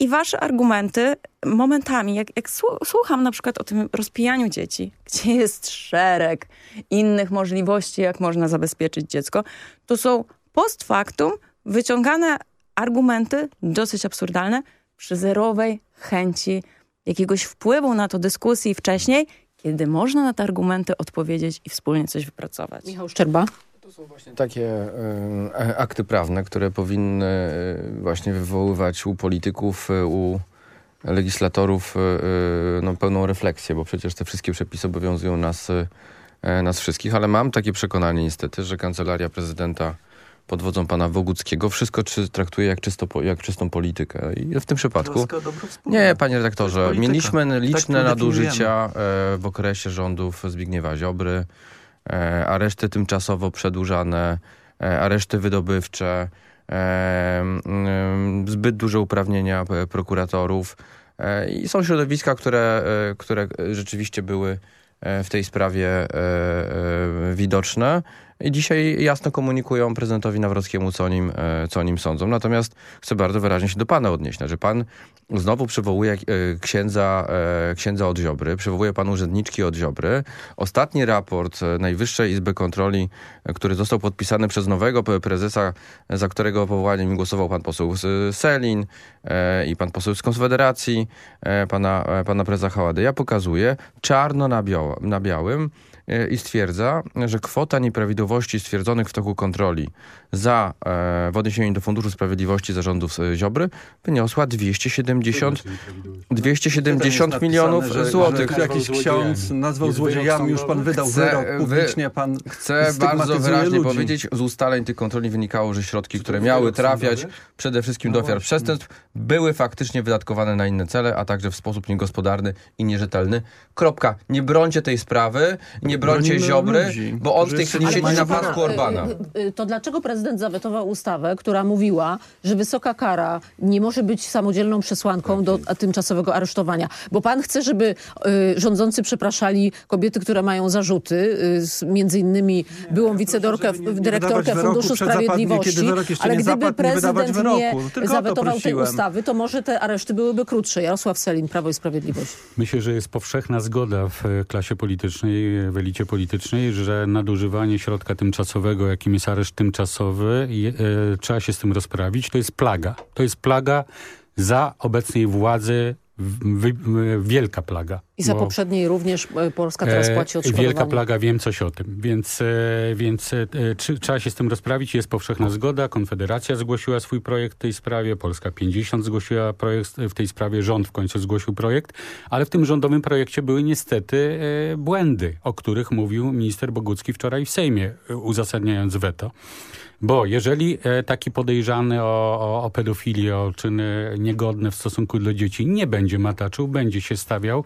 I wasze argumenty momentami, jak, jak słu- słucham na przykład o tym rozpijaniu dzieci, gdzie jest szereg innych możliwości, jak można zabezpieczyć dziecko, to są post factum wyciągane argumenty dosyć absurdalne przy zerowej chęci jakiegoś wpływu na to dyskusji wcześniej, kiedy można na te argumenty odpowiedzieć i wspólnie coś wypracować. Michał Szczerba. To są właśnie takie e, akty prawne, które powinny e, właśnie wywoływać u polityków, e, u legislatorów e, e, no, pełną refleksję, bo przecież te wszystkie przepisy obowiązują nas, e, nas wszystkich, ale mam takie przekonanie niestety, że Kancelaria Prezydenta pod wodzą pana Woguckiego wszystko czy, traktuje jak, czysto, jak czystą politykę. I w tym przypadku... Nie, panie To redaktorze. Mieliśmy liczne to nadużycia e, w okresie rządów Zbigniewa Ziobry, e, areszty tymczasowo przedłużane, e, areszty wydobywcze, e, zbyt duże uprawnienia e, prokuratorów. E, I są środowiska, które, e, które rzeczywiście były e, w tej sprawie e, e, widoczne. I dzisiaj jasno komunikują prezydentowi Nawrockiemu, co o nim, e, co o nim sądzą. Natomiast chcę bardzo wyraźnie się do pana odnieść, że pan znowu przywołuje e, księdza, e, księdza od Ziobry, przywołuje pan urzędniczki od Ziobry. Ostatni raport Najwyższej Izby Kontroli, który został podpisany przez nowego prezesa, za którego powołaniem głosował pan poseł Selin i pan poseł z Konfederacji, pana, pana prezesa Haładyja, pokazuje czarno na, biało, na białym, i stwierdza, że kwota nieprawidłowości stwierdzonych w toku kontroli za e, w odniesieniu do Funduszu Sprawiedliwości zarządów e, Ziobry wyniosła 270, 270 milionów że, złotych. Że jakiś ksiądz nazwał złodziejami, już pan wydał chcę, wyrok publicznie, pan Chcę bardzo wyraźnie ludzi. powiedzieć, z ustaleń tych kontroli wynikało, że środki, które miały trafiać przede wszystkim no do ofiar przestępstw, były faktycznie wydatkowane na inne cele, a także w sposób niegospodarny i nierzetelny. Kropka. Nie brońcie tej sprawy, nie brońcie Ziobry, ludzi, bo on w tej chwili siedzi na pasku Orbana. Y, y, to dlaczego prezydent zawetował ustawę, która mówiła, że wysoka kara nie może być samodzielną przesłanką do tymczasowego aresztowania? Bo pan chce, żeby y, rządzący przepraszali kobiety, które mają zarzuty, y, między innymi byłą wicedyrektorkę Funduszu Sprawiedliwości, ale gdyby prezydent nie zawetował tej ustawy, to może te areszty byłyby krótsze. Jarosław Selin, Prawo i Sprawiedliwość. Myślę, że jest powszechna zgoda w klasie politycznej, w elicie politycznej, że nadużywanie środka tymczasowego, jakim jest areszt tymczasowy, je, e, trzeba się z tym rozprawić. To jest plaga. To jest plaga za obecnej władzy wielka plaga. I za poprzedniej również e, Polska teraz e, płaci odszkodowanie. Wielka plaga, wiem coś o tym. Więc, e, więc trzeba się z tym rozprawić. Jest powszechna zgoda. Konfederacja zgłosiła swój projekt w tej sprawie. Polska 50 zgłosiła projekt w tej sprawie. Rząd w końcu zgłosił projekt. Ale w tym rządowym projekcie były niestety błędy, o których mówił minister Bogucki wczoraj w Sejmie, uzasadniając weto. Bo jeżeli e, taki podejrzany o, o, o pedofilię, o czyny niegodne w stosunku do dzieci nie będzie mataczył, będzie się stawiał,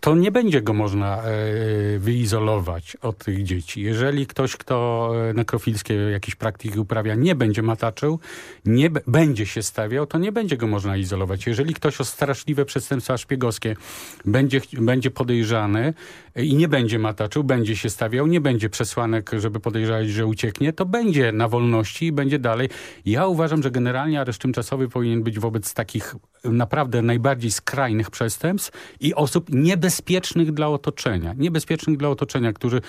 to nie będzie go można e, wyizolować od tych dzieci. Jeżeli ktoś, kto e, nekrofilskie jakieś praktyki uprawia, nie będzie mataczył, nie będzie się stawiał, to nie będzie go można izolować. Jeżeli ktoś o straszliwe przestępstwa szpiegowskie będzie, będzie podejrzany i nie będzie mataczył, będzie się stawiał, nie będzie przesłanek, żeby podejrzewać, że ucieknie, to będzie na wolności i będzie dalej. Ja uważam, że generalnie areszt tymczasowy powinien być wobec takich naprawdę najbardziej skrajnych przestępstw i osób niebezpiecznych dla otoczenia. Niebezpiecznych dla otoczenia, którzy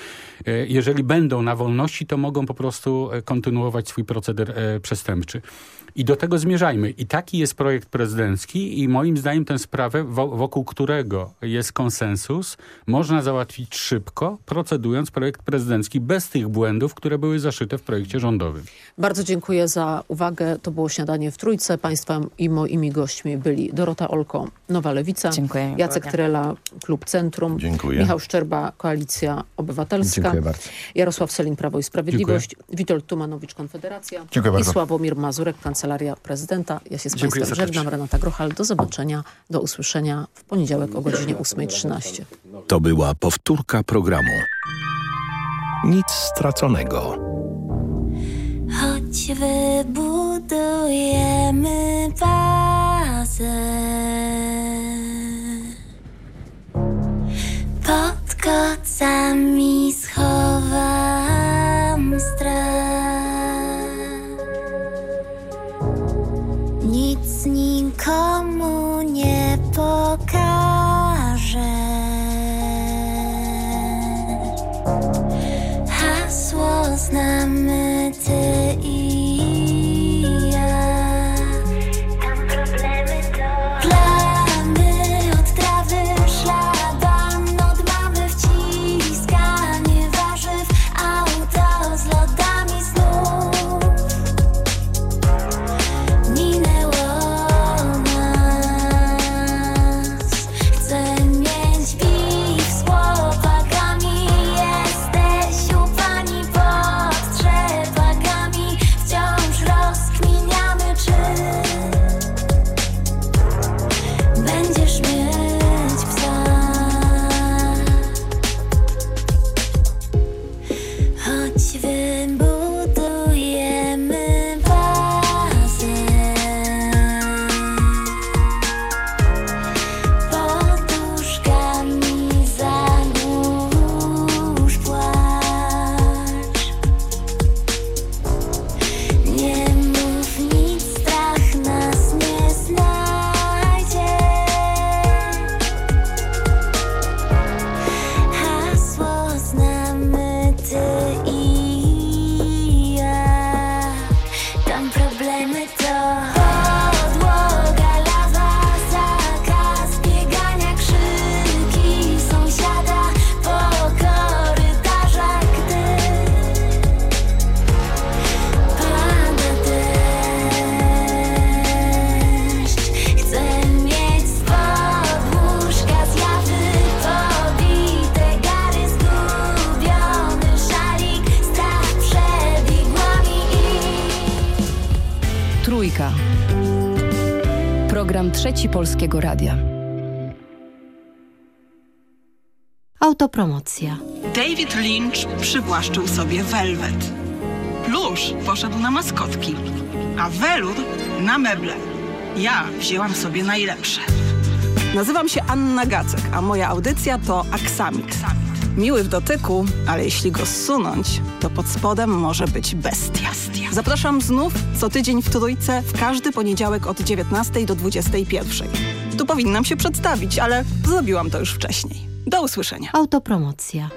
e, jeżeli będą na wolności, to mogą po prostu e, kontynuować swój proceder e, przestępczy. I do tego zmierzajmy. I taki jest projekt prezydencki i moim zdaniem tę sprawę, wokół którego jest konsensus, można załatwić szybko, procedując projekt prezydencki bez tych błędów, które były zaszyte w projekcie rządowym. Bardzo dziękuję za uwagę. To było śniadanie w Trójce. Państwa i moimi gośćmi byli Dorota Olko, Nowa Lewica, dziękuję. Jacek Trela, Klub Centrum, dziękuję. Michał Szczerba, Koalicja Obywatelska, dziękuję bardzo. Jarosław Selin, Prawo i Sprawiedliwość, dziękuję. Witold Tumanowicz, Konfederacja dziękuję i bardzo. Sławomir Mazurek, Kancelaria Prezydenta. Ja się z Dziękuję Państwem żegnam. Renata Grochal. Do zobaczenia, do usłyszenia w poniedziałek o godzinie 8.13. To była powtórka programu. Nic straconego. Choć wybudujemy bazę Pod kocami schowam come Polskiego Radia. Autopromocja. David Lynch przywłaszczył sobie Velvet. Plusz poszedł na maskotki, a Velur na meble. Ja wzięłam sobie najlepsze. Nazywam się Anna Gacek, a moja audycja to Aksamit. Miły w dotyku, ale jeśli go zsunąć, to pod spodem może być bestia. Zapraszam znów co tydzień w Trójce w każdy poniedziałek od 19 do 21. Powinnam się przedstawić, ale zrobiłam to już wcześniej. Do usłyszenia. Autopromocja.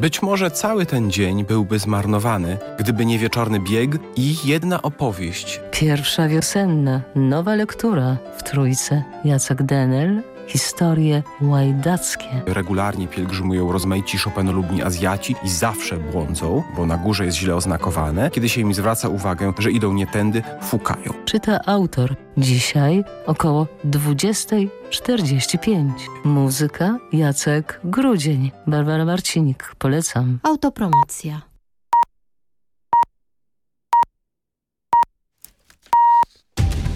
Być może cały ten dzień byłby zmarnowany, gdyby nie wieczorny bieg i jedna opowieść. Pierwsza wiosenna, nowa lektura w Trójce. Jacek Denel, historie łajdackie. Regularnie pielgrzymują rozmaici Chopinolobni Azjaci i zawsze błądzą, bo na górze jest źle oznakowane. Kiedy się im zwraca uwagę, że idą nie tędy, fukają. Czyta autor. Dzisiaj około 20.45. Muzyka Jacek Grudzień. Barbara Marcinik. Polecam. Autopromocja.